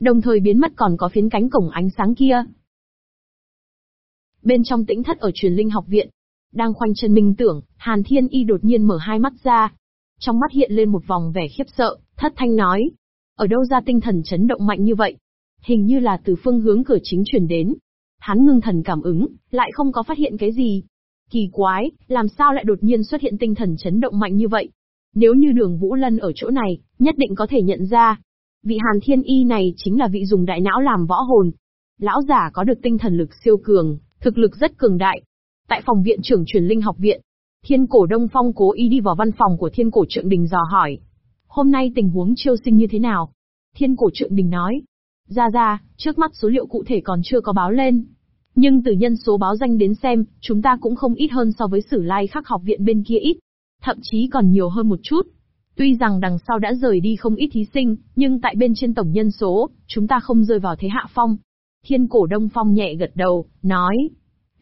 Đồng thời biến mất còn có phiến cánh cổng ánh sáng kia. Bên trong tĩnh thất ở truyền linh học viện, đang khoanh chân minh tưởng, Hàn Thiên Y đột nhiên mở hai mắt ra. Trong mắt hiện lên một vòng vẻ khiếp sợ, thất thanh nói. Ở đâu ra tinh thần chấn động mạnh như vậy? Hình như là từ phương hướng cửa chính truyền đến, Hắn ngưng thần cảm ứng, lại không có phát hiện cái gì. Kỳ quái, làm sao lại đột nhiên xuất hiện tinh thần chấn động mạnh như vậy? Nếu như đường Vũ Lân ở chỗ này, nhất định có thể nhận ra. Vị Hàn Thiên Y này chính là vị dùng đại não làm võ hồn. Lão giả có được tinh thần lực siêu cường, thực lực rất cường đại. Tại phòng viện trưởng truyền linh học viện, Thiên cổ Đông Phong cố ý đi vào văn phòng của Thiên cổ Trượng Đình dò hỏi. Hôm nay tình huống chiêu sinh như thế nào? Thiên cổ Trượng Đình nói. Ra ra, trước mắt số liệu cụ thể còn chưa có báo lên. Nhưng từ nhân số báo danh đến xem, chúng ta cũng không ít hơn so với sử lai khắc học viện bên kia ít. Thậm chí còn nhiều hơn một chút. Tuy rằng đằng sau đã rời đi không ít thí sinh, nhưng tại bên trên tổng nhân số, chúng ta không rơi vào thế hạ phong. Thiên cổ Đông Phong nhẹ gật đầu, nói.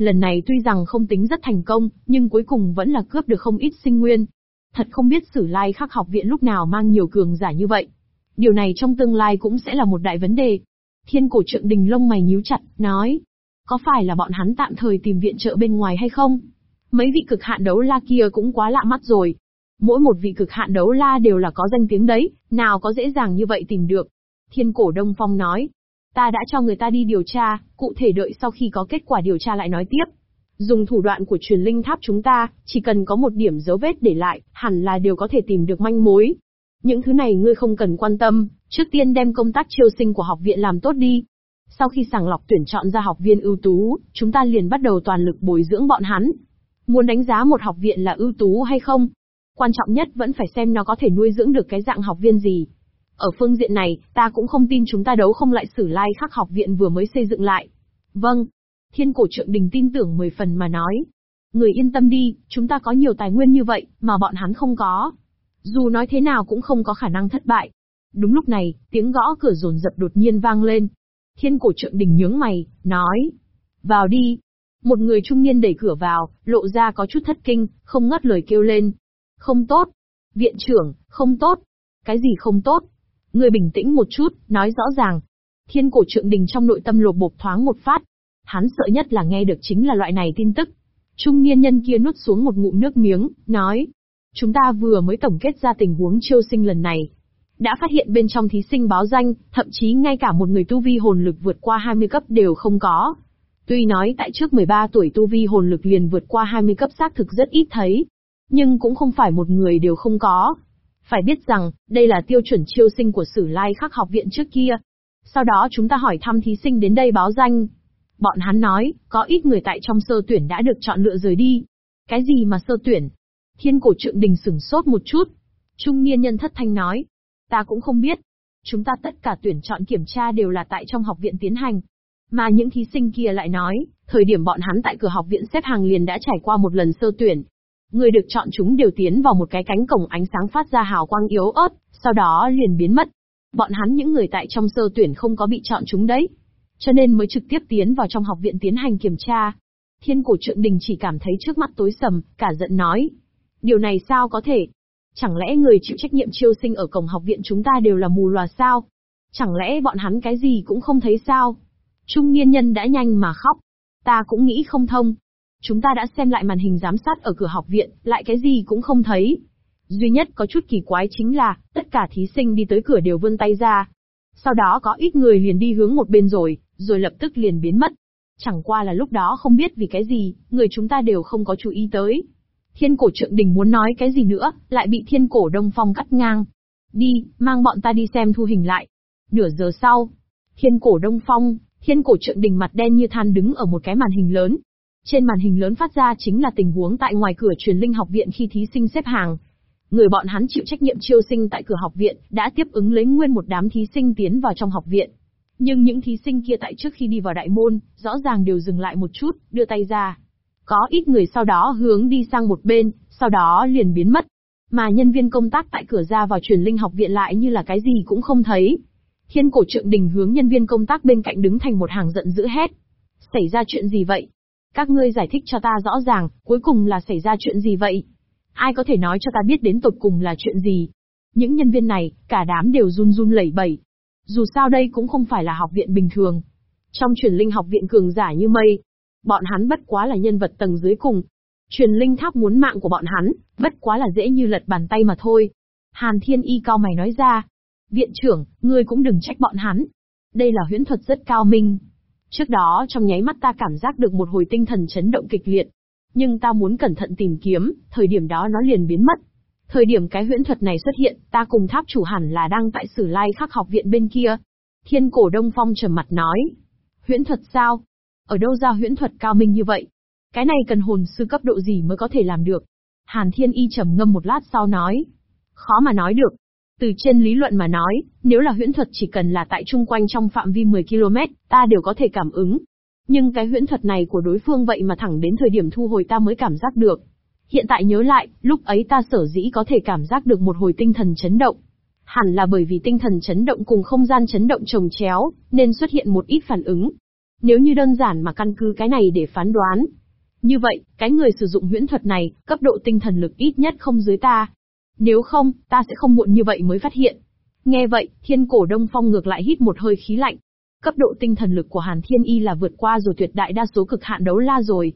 Lần này tuy rằng không tính rất thành công, nhưng cuối cùng vẫn là cướp được không ít sinh nguyên. Thật không biết sử lai khắc học viện lúc nào mang nhiều cường giả như vậy. Điều này trong tương lai cũng sẽ là một đại vấn đề. Thiên cổ trượng đình lông mày nhíu chặt, nói. Có phải là bọn hắn tạm thời tìm viện trợ bên ngoài hay không? Mấy vị cực hạn đấu la kia cũng quá lạ mắt rồi. Mỗi một vị cực hạn đấu la đều là có danh tiếng đấy, nào có dễ dàng như vậy tìm được. Thiên cổ Đông Phong nói. Ta đã cho người ta đi điều tra, cụ thể đợi sau khi có kết quả điều tra lại nói tiếp. Dùng thủ đoạn của truyền linh tháp chúng ta, chỉ cần có một điểm dấu vết để lại, hẳn là đều có thể tìm được manh mối. Những thứ này ngươi không cần quan tâm, trước tiên đem công tác chiêu sinh của học viện làm tốt đi. Sau khi sàng lọc tuyển chọn ra học viên ưu tú, chúng ta liền bắt đầu toàn lực bồi dưỡng bọn hắn. Muốn đánh giá một học viện là ưu tú hay không? Quan trọng nhất vẫn phải xem nó có thể nuôi dưỡng được cái dạng học viên gì. Ở phương diện này, ta cũng không tin chúng ta đấu không lại sử lai khắc học viện vừa mới xây dựng lại. Vâng. Thiên cổ trượng đình tin tưởng 10 phần mà nói. Người yên tâm đi, chúng ta có nhiều tài nguyên như vậy, mà bọn hắn không có. Dù nói thế nào cũng không có khả năng thất bại. Đúng lúc này, tiếng gõ cửa rồn rập đột nhiên vang lên. Thiên cổ trượng đình nhướng mày, nói. Vào đi. Một người trung niên đẩy cửa vào, lộ ra có chút thất kinh, không ngắt lời kêu lên. Không tốt. Viện trưởng, không tốt. Cái gì không tốt? Người bình tĩnh một chút, nói rõ ràng. Thiên cổ trượng đình trong nội tâm lột bột thoáng một phát. Hắn sợ nhất là nghe được chính là loại này tin tức. Trung niên nhân kia nuốt xuống một ngụm nước miếng, nói. Chúng ta vừa mới tổng kết ra tình huống chiêu sinh lần này, đã phát hiện bên trong thí sinh báo danh, thậm chí ngay cả một người tu vi hồn lực vượt qua 20 cấp đều không có. Tuy nói tại trước 13 tuổi tu vi hồn lực liền vượt qua 20 cấp xác thực rất ít thấy, nhưng cũng không phải một người đều không có. Phải biết rằng, đây là tiêu chuẩn chiêu sinh của Sử Lai Khắc học viện trước kia. Sau đó chúng ta hỏi thăm thí sinh đến đây báo danh. Bọn hắn nói, có ít người tại trong sơ tuyển đã được chọn lựa rời đi. Cái gì mà sơ tuyển? Thiên cổ trượng đình sửng sốt một chút. Trung niên nhân thất thanh nói, Ta cũng không biết. Chúng ta tất cả tuyển chọn kiểm tra đều là tại trong học viện tiến hành. Mà những thí sinh kia lại nói, thời điểm bọn hắn tại cửa học viện xếp hàng liền đã trải qua một lần sơ tuyển. Người được chọn chúng đều tiến vào một cái cánh cổng ánh sáng phát ra hào quang yếu ớt, sau đó liền biến mất. Bọn hắn những người tại trong sơ tuyển không có bị chọn chúng đấy. Cho nên mới trực tiếp tiến vào trong học viện tiến hành kiểm tra. Thiên cổ trượng đình chỉ cảm thấy trước mắt tối sầm, cả giận nói. Điều này sao có thể? Chẳng lẽ người chịu trách nhiệm chiêu sinh ở cổng học viện chúng ta đều là mù lòa sao? Chẳng lẽ bọn hắn cái gì cũng không thấy sao? Trung niên nhân đã nhanh mà khóc. Ta cũng nghĩ không thông. Chúng ta đã xem lại màn hình giám sát ở cửa học viện, lại cái gì cũng không thấy. Duy nhất có chút kỳ quái chính là, tất cả thí sinh đi tới cửa đều vươn tay ra. Sau đó có ít người liền đi hướng một bên rồi, rồi lập tức liền biến mất. Chẳng qua là lúc đó không biết vì cái gì, người chúng ta đều không có chú ý tới. Thiên cổ trượng đình muốn nói cái gì nữa, lại bị thiên cổ đông phong cắt ngang. Đi, mang bọn ta đi xem thu hình lại. Nửa giờ sau, thiên cổ đông phong, thiên cổ trượng đình mặt đen như than đứng ở một cái màn hình lớn. Trên màn hình lớn phát ra chính là tình huống tại ngoài cửa truyền linh học viện khi thí sinh xếp hàng. Người bọn hắn chịu trách nhiệm chiêu sinh tại cửa học viện, đã tiếp ứng lấy nguyên một đám thí sinh tiến vào trong học viện. Nhưng những thí sinh kia tại trước khi đi vào đại môn, rõ ràng đều dừng lại một chút, đưa tay ra. Có ít người sau đó hướng đi sang một bên, sau đó liền biến mất. Mà nhân viên công tác tại cửa ra vào truyền linh học viện lại như là cái gì cũng không thấy. Thiên cổ trượng đình hướng nhân viên công tác bên cạnh đứng thành một hàng giận dữ hét. Xảy ra chuyện gì vậy? Các ngươi giải thích cho ta rõ ràng, cuối cùng là xảy ra chuyện gì vậy? Ai có thể nói cho ta biết đến tột cùng là chuyện gì? Những nhân viên này, cả đám đều run run lẩy bẩy. Dù sao đây cũng không phải là học viện bình thường. Trong truyền linh học viện cường giả như mây, bọn hắn bất quá là nhân vật tầng dưới cùng. Truyền linh tháp muốn mạng của bọn hắn, bất quá là dễ như lật bàn tay mà thôi. Hàn Thiên Y cao mày nói ra. Viện trưởng, ngươi cũng đừng trách bọn hắn. Đây là huyễn thuật rất cao minh. Trước đó trong nháy mắt ta cảm giác được một hồi tinh thần chấn động kịch liệt. Nhưng ta muốn cẩn thận tìm kiếm, thời điểm đó nó liền biến mất. Thời điểm cái huyễn thuật này xuất hiện, ta cùng tháp chủ hẳn là đang tại sử lai khắc học viện bên kia. Thiên cổ đông phong trầm mặt nói. Huyễn thuật sao? Ở đâu ra huyễn thuật cao minh như vậy? Cái này cần hồn sư cấp độ gì mới có thể làm được? Hàn Thiên Y trầm ngâm một lát sau nói. Khó mà nói được. Từ trên lý luận mà nói, nếu là huyễn thuật chỉ cần là tại chung quanh trong phạm vi 10 km, ta đều có thể cảm ứng. Nhưng cái huyễn thuật này của đối phương vậy mà thẳng đến thời điểm thu hồi ta mới cảm giác được. Hiện tại nhớ lại, lúc ấy ta sở dĩ có thể cảm giác được một hồi tinh thần chấn động. Hẳn là bởi vì tinh thần chấn động cùng không gian chấn động trồng chéo, nên xuất hiện một ít phản ứng. Nếu như đơn giản mà căn cứ cái này để phán đoán. Như vậy, cái người sử dụng huyễn thuật này, cấp độ tinh thần lực ít nhất không dưới ta. Nếu không, ta sẽ không muộn như vậy mới phát hiện. Nghe vậy, thiên cổ đông phong ngược lại hít một hơi khí lạnh. Cấp độ tinh thần lực của Hàn Thiên Y là vượt qua rồi tuyệt đại đa số cực hạn đấu la rồi.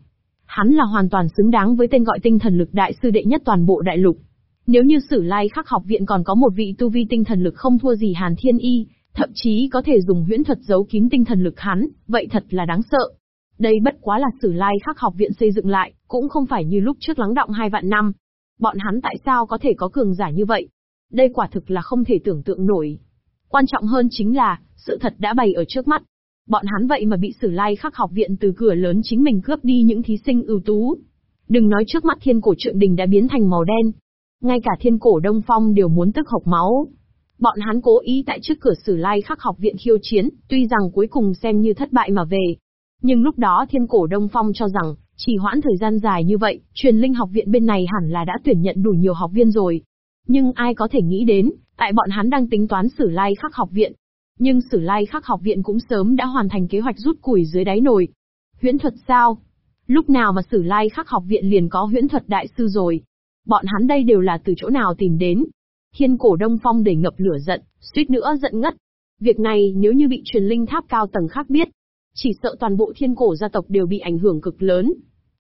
Hắn là hoàn toàn xứng đáng với tên gọi tinh thần lực đại sư đệ nhất toàn bộ đại lục. Nếu như sử lai khắc học viện còn có một vị tu vi tinh thần lực không thua gì Hàn Thiên Y, thậm chí có thể dùng huyễn thuật giấu kín tinh thần lực hắn, vậy thật là đáng sợ. Đây bất quá là sử lai khắc học viện xây dựng lại, cũng không phải như lúc trước lắng động hai vạn năm. Bọn hắn tại sao có thể có cường giả như vậy? Đây quả thực là không thể tưởng tượng nổi. Quan trọng hơn chính là, sự thật đã bày ở trước mắt. Bọn hắn vậy mà bị sử lai khắc học viện từ cửa lớn chính mình cướp đi những thí sinh ưu tú. Đừng nói trước mắt thiên cổ trượng đình đã biến thành màu đen. Ngay cả thiên cổ đông phong đều muốn tức hộc máu. Bọn hắn cố ý tại trước cửa sử lai khắc học viện khiêu chiến, tuy rằng cuối cùng xem như thất bại mà về. Nhưng lúc đó thiên cổ đông phong cho rằng, chỉ hoãn thời gian dài như vậy, truyền linh học viện bên này hẳn là đã tuyển nhận đủ nhiều học viên rồi. Nhưng ai có thể nghĩ đến, tại bọn hắn đang tính toán sử lai khắc học viện, nhưng Sử Lai Khắc học viện cũng sớm đã hoàn thành kế hoạch rút củi dưới đáy nồi. Huyễn thuật sao? Lúc nào mà Sử Lai Khắc học viện liền có huyễn thuật đại sư rồi? Bọn hắn đây đều là từ chỗ nào tìm đến? Thiên cổ Đông Phong để ngập lửa giận, suýt nữa giận ngất. Việc này nếu như bị truyền linh tháp cao tầng khác biết, chỉ sợ toàn bộ thiên cổ gia tộc đều bị ảnh hưởng cực lớn.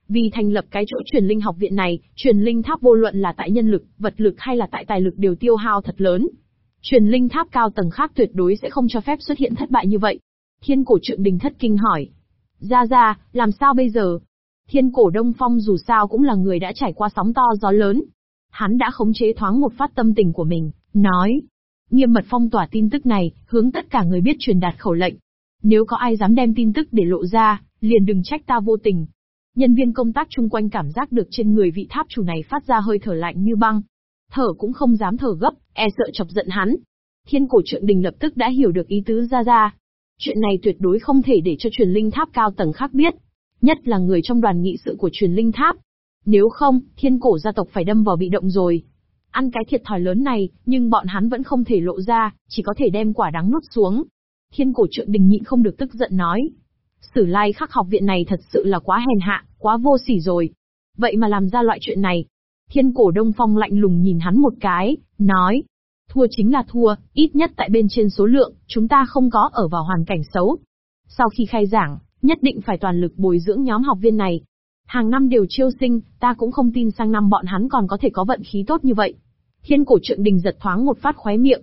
Vì thành lập cái chỗ truyền linh học viện này, truyền linh tháp vô luận là tại nhân lực, vật lực hay là tại tài lực đều tiêu hao thật lớn. Truyền linh tháp cao tầng khác tuyệt đối sẽ không cho phép xuất hiện thất bại như vậy. Thiên cổ trượng đình thất kinh hỏi. Ra ra, làm sao bây giờ? Thiên cổ Đông Phong dù sao cũng là người đã trải qua sóng to gió lớn. Hắn đã khống chế thoáng một phát tâm tình của mình, nói. Nghiêm mật phong tỏa tin tức này, hướng tất cả người biết truyền đạt khẩu lệnh. Nếu có ai dám đem tin tức để lộ ra, liền đừng trách ta vô tình. Nhân viên công tác chung quanh cảm giác được trên người vị tháp chủ này phát ra hơi thở lạnh như băng, thở cũng không dám thở gấp, e sợ chọc giận hắn. Thiên cổ trượng đình lập tức đã hiểu được ý tứ ra ra. Chuyện này tuyệt đối không thể để cho truyền linh tháp cao tầng khác biết. Nhất là người trong đoàn nghị sự của truyền linh tháp. Nếu không, thiên cổ gia tộc phải đâm vào bị động rồi. Ăn cái thiệt thòi lớn này, nhưng bọn hắn vẫn không thể lộ ra, chỉ có thể đem quả đắng nuốt xuống. Thiên cổ trượng đình nhịn không được tức giận nói. Sử lai khắc học viện này thật sự là quá hèn hạ, quá vô sỉ rồi. Vậy mà làm ra loại chuyện này, Thiên cổ Đông Phong lạnh lùng nhìn hắn một cái, nói. Thua chính là thua, ít nhất tại bên trên số lượng, chúng ta không có ở vào hoàn cảnh xấu. Sau khi khai giảng, nhất định phải toàn lực bồi dưỡng nhóm học viên này. Hàng năm đều chiêu sinh, ta cũng không tin sang năm bọn hắn còn có thể có vận khí tốt như vậy. Thiên cổ trượng đình giật thoáng một phát khóe miệng.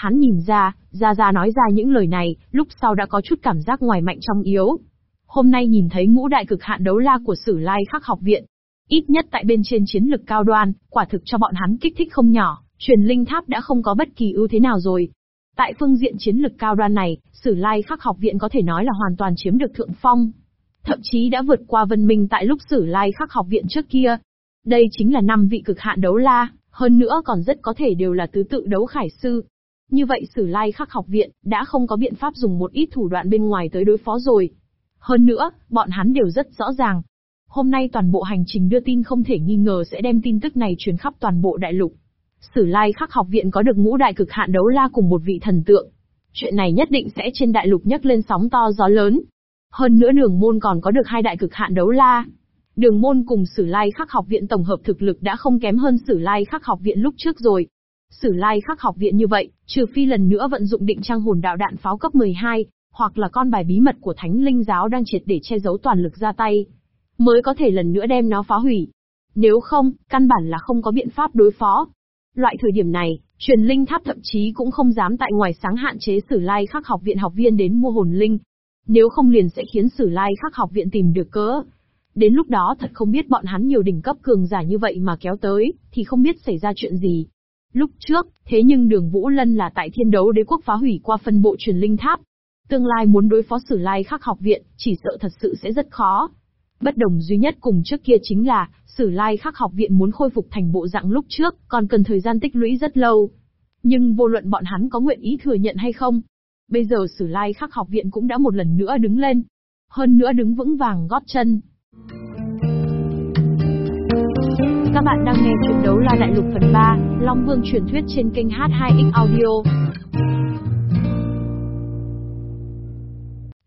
Hắn nhìn ra, ra ra nói ra những lời này, lúc sau đã có chút cảm giác ngoài mạnh trong yếu. Hôm nay nhìn thấy ngũ đại cực hạn đấu la của Sử Lai Khắc học viện. Ít nhất tại bên trên chiến lực cao đoan, quả thực cho bọn hắn kích thích không nhỏ, truyền linh tháp đã không có bất kỳ ưu thế nào rồi. Tại phương diện chiến lực cao đoan này, Sử Lai Khắc học viện có thể nói là hoàn toàn chiếm được thượng phong. Thậm chí đã vượt qua vân minh tại lúc Sử Lai Khắc học viện trước kia. Đây chính là năm vị cực hạn đấu la, hơn nữa còn rất có thể đều là tứ tự đấu khải sư. Như vậy Sử Lai Khắc học viện đã không có biện pháp dùng một ít thủ đoạn bên ngoài tới đối phó rồi. Hơn nữa, bọn hắn đều rất rõ ràng. Hôm nay toàn bộ hành trình đưa tin không thể nghi ngờ sẽ đem tin tức này truyền khắp toàn bộ đại lục. Sử Lai Khắc học viện có được ngũ đại cực hạn đấu la cùng một vị thần tượng. Chuyện này nhất định sẽ trên đại lục nhấc lên sóng to gió lớn. Hơn nữa đường môn còn có được hai đại cực hạn đấu la. Đường môn cùng Sử Lai Khắc học viện tổng hợp thực lực đã không kém hơn Sử Lai Khắc học viện lúc trước rồi. Sử Lai Khắc học viện như vậy, trừ phi lần nữa vận dụng định trang hồn đạo đạn pháo cấp 12, hoặc là con bài bí mật của Thánh Linh giáo đang triệt để che giấu toàn lực ra tay, mới có thể lần nữa đem nó phá hủy. Nếu không, căn bản là không có biện pháp đối phó. Loại thời điểm này, truyền linh tháp thậm chí cũng không dám tại ngoài sáng hạn chế Sử Lai Khắc học viện học viên đến mua hồn linh. Nếu không liền sẽ khiến Sử Lai Khắc học viện tìm được cớ. Đến lúc đó thật không biết bọn hắn nhiều đỉnh cấp cường giả như vậy mà kéo tới, thì không biết xảy ra chuyện gì. Lúc trước, thế nhưng đường Vũ Lân là tại thiên đấu đế quốc phá hủy qua phân bộ truyền linh tháp. Tương lai muốn đối phó Sử Lai Khắc học viện, chỉ sợ thật sự sẽ rất khó. Bất đồng duy nhất cùng trước kia chính là, Sử Lai Khắc học viện muốn khôi phục thành bộ dạng lúc trước, còn cần thời gian tích lũy rất lâu. Nhưng vô luận bọn hắn có nguyện ý thừa nhận hay không, bây giờ Sử Lai Khắc học viện cũng đã một lần nữa đứng lên. Hơn nữa đứng vững vàng gót chân. Các bạn đang nghe chuyện đấu la đại lục phần 3, Long Vương truyền thuyết trên kênh H2X Audio.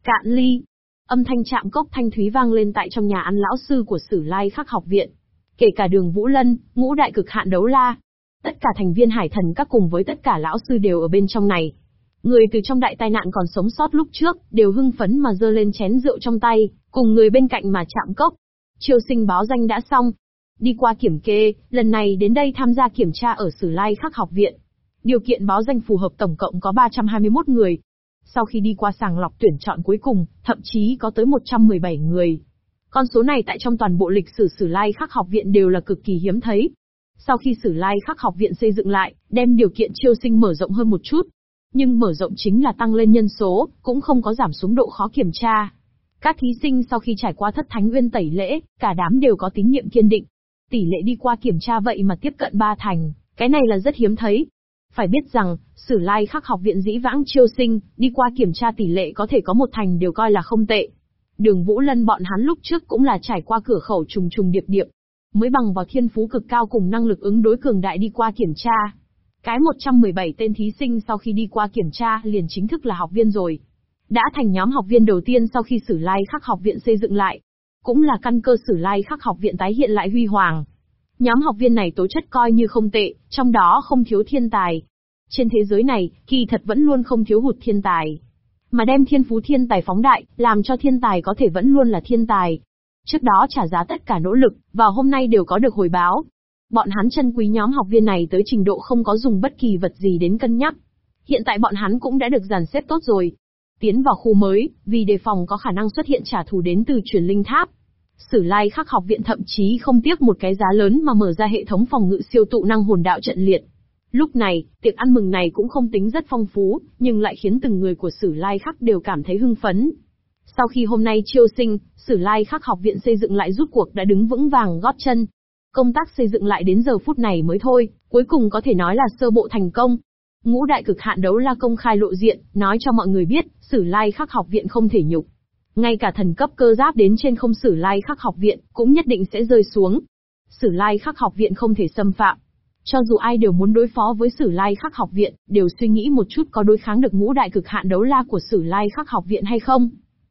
Cạn ly, Âm thanh chạm cốc thanh thúy vang lên tại trong nhà ăn lão sư của Sử Lai Khắc học viện. Kể cả đường Vũ Lân, ngũ đại cực hạn đấu la. Tất cả thành viên hải thần các cùng với tất cả lão sư đều ở bên trong này. Người từ trong đại tai nạn còn sống sót lúc trước, đều hưng phấn mà dơ lên chén rượu trong tay, cùng người bên cạnh mà chạm cốc. Triều sinh báo danh đã xong. Đi qua kiểm kê, lần này đến đây tham gia kiểm tra ở Sử Lai Khắc học viện. Điều kiện báo danh phù hợp tổng cộng có 321 người, sau khi đi qua sàng lọc tuyển chọn cuối cùng, thậm chí có tới 117 người. Con số này tại trong toàn bộ lịch sử Sử Lai Khắc học viện đều là cực kỳ hiếm thấy. Sau khi Sử Lai Khắc học viện xây dựng lại, đem điều kiện chiêu sinh mở rộng hơn một chút. Nhưng mở rộng chính là tăng lên nhân số, cũng không có giảm xuống độ khó kiểm tra. Các thí sinh sau khi trải qua thất thánh nguyên tẩy lễ, cả đám đều có tín nhiệm kiên định. Tỷ lệ đi qua kiểm tra vậy mà tiếp cận ba thành, cái này là rất hiếm thấy. Phải biết rằng, Sử lai khắc học viện dĩ vãng chiêu sinh, đi qua kiểm tra tỷ lệ có thể có một thành đều coi là không tệ. Đường Vũ Lân bọn hắn lúc trước cũng là trải qua cửa khẩu trùng trùng điệp điệp. Mới bằng vào thiên phú cực cao cùng năng lực ứng đối cường đại đi qua kiểm tra. Cái 117 tên thí sinh sau khi đi qua kiểm tra liền chính thức là học viên rồi. Đã thành nhóm học viên đầu tiên sau khi Sử Lai Khắc học viện xây dựng lại. Cũng là căn cơ Sử Lai Khắc học viện tái hiện lại huy hoàng. Nhóm học viên này tố chất coi như không tệ, trong đó không thiếu thiên tài, trên thế giới này, kỳ thật vẫn luôn không thiếu hụt thiên tài. Mà đem thiên phú thiên tài phóng đại, làm cho thiên tài có thể vẫn luôn là thiên tài. Trước đó trả giá tất cả nỗ lực, và hôm nay đều có được hồi báo. Bọn hắn chân quý nhóm học viên này tới trình độ không có dùng bất kỳ vật gì đến cân nhắc. Hiện tại bọn hắn cũng đã được dàn xếp tốt rồi. Tiến vào khu mới, vì đề phòng có khả năng xuất hiện trả thù đến từ truyền linh tháp. Sử lai khắc học viện thậm chí không tiếc một cái giá lớn mà mở ra hệ thống phòng ngự siêu tụ năng hồn đạo trận liệt. Lúc này, tiệc ăn mừng này cũng không tính rất phong phú, nhưng lại khiến từng người của Sử Lai Khắc đều cảm thấy hưng phấn. Sau khi hôm nay chiêu sinh, Sử Lai Khắc học viện xây dựng lại rút cuộc đã đứng vững vàng gót chân. Công tác xây dựng lại đến giờ phút này mới thôi, cuối cùng có thể nói là sơ bộ thành công. Ngũ đại cực hạn đấu la công khai lộ diện, nói cho mọi người biết, Sử Lai Khắc học viện không thể nhục. Ngay cả thần cấp cơ giáp đến trên không Sử Lai Khắc học viện, cũng nhất định sẽ rơi xuống. Sử Lai Khắc học viện không thể xâm phạm, cho dù ai đều muốn đối phó với Sử Lai Khắc học viện, đều suy nghĩ một chút có đối kháng được ngũ đại cực hạn đấu la của Sử Lai Khắc học viện hay không.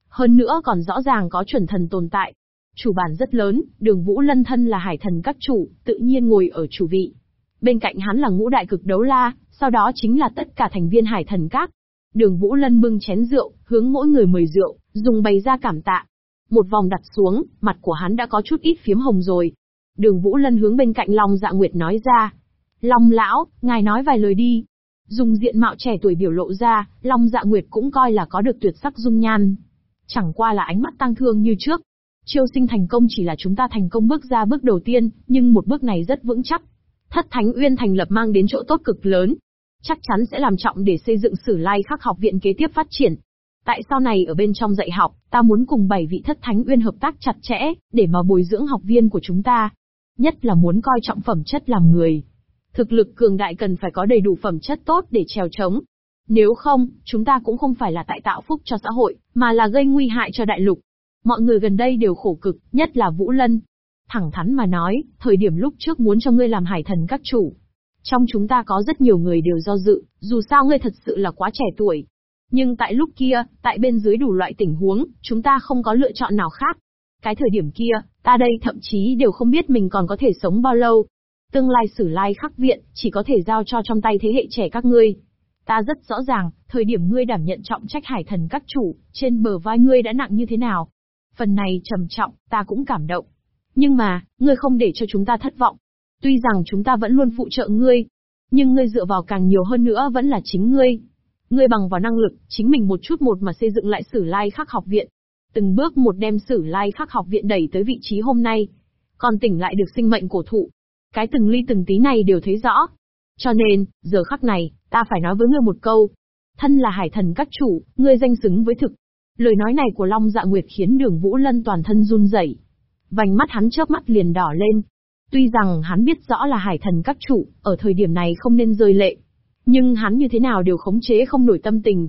Hơn nữa còn rõ ràng có chuẩn thần tồn tại. Chủ bản rất lớn, đường Vũ Lân thân là hải thần các chủ, tự nhiên ngồi ở chủ vị. Bên cạnh hắn là ngũ đại cực đấu la, sau đó chính là tất cả thành viên hải thần các. Đường Vũ Lân bưng chén rượu, hướng mỗi người mời rượu, dùng bày ra cảm tạ. Một vòng đặt xuống, mặt của hắn đã có chút ít phiếm hồng rồi. Đường Vũ Lân hướng bên cạnh Long Dạ Nguyệt nói ra, Long lão, ngài nói vài lời đi. Dùng diện mạo trẻ tuổi biểu lộ ra, Long dạ nguyệt cũng coi là có được tuyệt sắc dung nhan. Chẳng qua là ánh mắt tăng thương như trước. Chiêu sinh thành công chỉ là chúng ta thành công bước ra bước đầu tiên, nhưng một bước này rất vững chắc. Thất Thánh Uyên thành lập mang đến chỗ tốt cực lớn. Chắc chắn sẽ làm trọng để xây dựng sử lai khắc học viện kế tiếp phát triển. Tại sau này ở bên trong dạy học, ta muốn cùng bảy vị thất thánh uyên hợp tác chặt chẽ, để mà bồi dưỡng học viên của chúng ta. Nhất là muốn coi trọng phẩm chất làm người. Thực lực cường đại cần phải có đầy đủ phẩm chất tốt để trèo trống. Nếu không, chúng ta cũng không phải là tại tạo phúc cho xã hội, mà là gây nguy hại cho đại lục. Mọi người gần đây đều khổ cực, nhất là Vũ Lân. Thẳng thắn mà nói, thời điểm lúc trước muốn cho ngươi làm hải thần các chủ. Trong chúng ta có rất nhiều người đều do dự, dù sao ngươi thật sự là quá trẻ tuổi, nhưng tại lúc kia, tại bên dưới đủ loại tình huống, chúng ta không có lựa chọn nào khác. Cái thời điểm kia, ta đây thậm chí đều không biết mình còn có thể sống bao lâu. Tương lai sử lai khắc viện, chỉ có thể giao cho trong tay thế hệ trẻ các ngươi. Ta rất rõ ràng, thời điểm ngươi đảm nhận trọng trách hải thần các chủ, trên bờ vai ngươi đã nặng như thế nào. Phần này trầm trọng, ta cũng cảm động. Nhưng mà, ngươi không để cho chúng ta thất vọng. Tuy rằng chúng ta vẫn luôn phụ trợ ngươi, nhưng ngươi dựa vào càng nhiều hơn nữa vẫn là chính ngươi. Ngươi bằng vào năng lực, chính mình một chút một mà xây dựng lại Sử Lai Khắc học viện. Từng bước một đem Sử Lai Khắc học viện đẩy tới vị trí hôm nay. Còn tỉnh lại được sinh mệnh cổ thụ. Cái từng ly từng tí này đều thấy rõ. Cho nên, giờ khắc này, ta phải nói với ngươi một câu. Thân là hải thần các chủ, ngươi danh xứng với thực. Lời nói này của Long Dạ Nguyệt khiến đường Vũ Lân toàn thân run rẩy. Vành mắt hắn chớp mắt liền đỏ lên. Tuy rằng hắn biết rõ là hải thần các trụ ở thời điểm này không nên rơi lệ, nhưng hắn như thế nào đều khống chế không nổi tâm tình.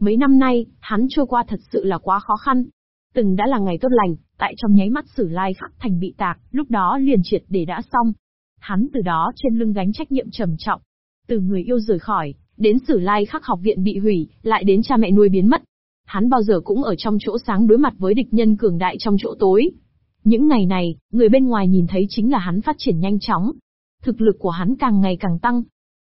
Mấy năm nay, hắn trôi qua thật sự là quá khó khăn. Từng đã là ngày tốt lành, tại trong nháy mắt sử lai khắc thành bị tạc, lúc đó liền triệt để đã xong. Hắn từ đó trên lưng gánh trách nhiệm trầm trọng. Từ người yêu rời khỏi, đến sử lai khắc học viện bị hủy, lại đến cha mẹ nuôi biến mất. Hắn bao giờ cũng ở trong chỗ sáng đối mặt với địch nhân cường đại trong chỗ tối. Những ngày này, người bên ngoài nhìn thấy chính là hắn phát triển nhanh chóng. Thực lực của hắn càng ngày càng tăng,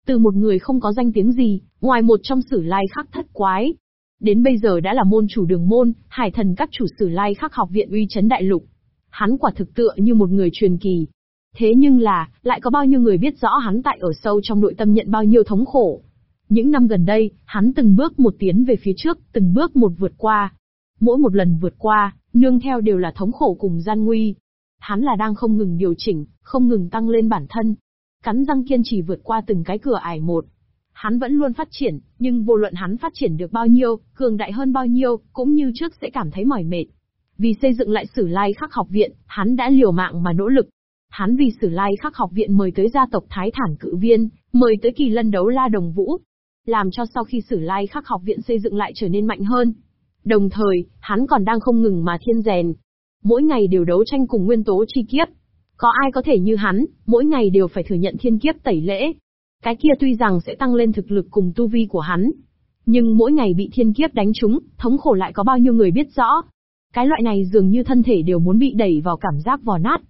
từ một người không có danh tiếng gì, ngoài một trong sử lai khắc thất quái. Đến bây giờ đã là môn chủ đường môn, hải thần các chủ sử lai khắc học viện uy chấn đại lục. Hắn quả thực tựa như một người truyền kỳ. Thế nhưng là, lại có bao nhiêu người biết rõ hắn tại ở sâu trong nội tâm nhận bao nhiêu thống khổ. Những năm gần đây, hắn từng bước một tiến về phía trước, từng bước một vượt qua. Mỗi một lần vượt qua, nương theo đều là thống khổ cùng gian nguy. Hắn là đang không ngừng điều chỉnh, không ngừng tăng lên bản thân, cắn răng kiên trì vượt qua từng cái cửa ải một. Hắn vẫn luôn phát triển, nhưng vô luận hắn phát triển được bao nhiêu, cường đại hơn bao nhiêu, cũng như trước sẽ cảm thấy mỏi mệt. Vì xây dựng lại Sử Lai Khắc học viện, hắn đã liều mạng mà nỗ lực. Hắn vì Sử Lai Khắc học viện mời tới gia tộc Thái Thản Cự Viên, mời tới kỳ lân đấu La Đồng Vũ, làm cho sau khi Sử Lai Khắc học viện xây dựng lại trở nên mạnh hơn. Đồng thời, hắn còn đang không ngừng mà thiên rèn. Mỗi ngày đều đấu tranh cùng nguyên tố chi kiếp, có ai có thể như hắn, mỗi ngày đều phải thừa nhận thiên kiếp tẩy lễ. Cái kia tuy rằng sẽ tăng lên thực lực cùng tu vi của hắn. Nhưng mỗi ngày bị thiên kiếp đánh trúng, thống khổ lại có bao nhiêu người biết rõ. Cái loại này dường như thân thể đều muốn bị đẩy vào cảm giác vò nát.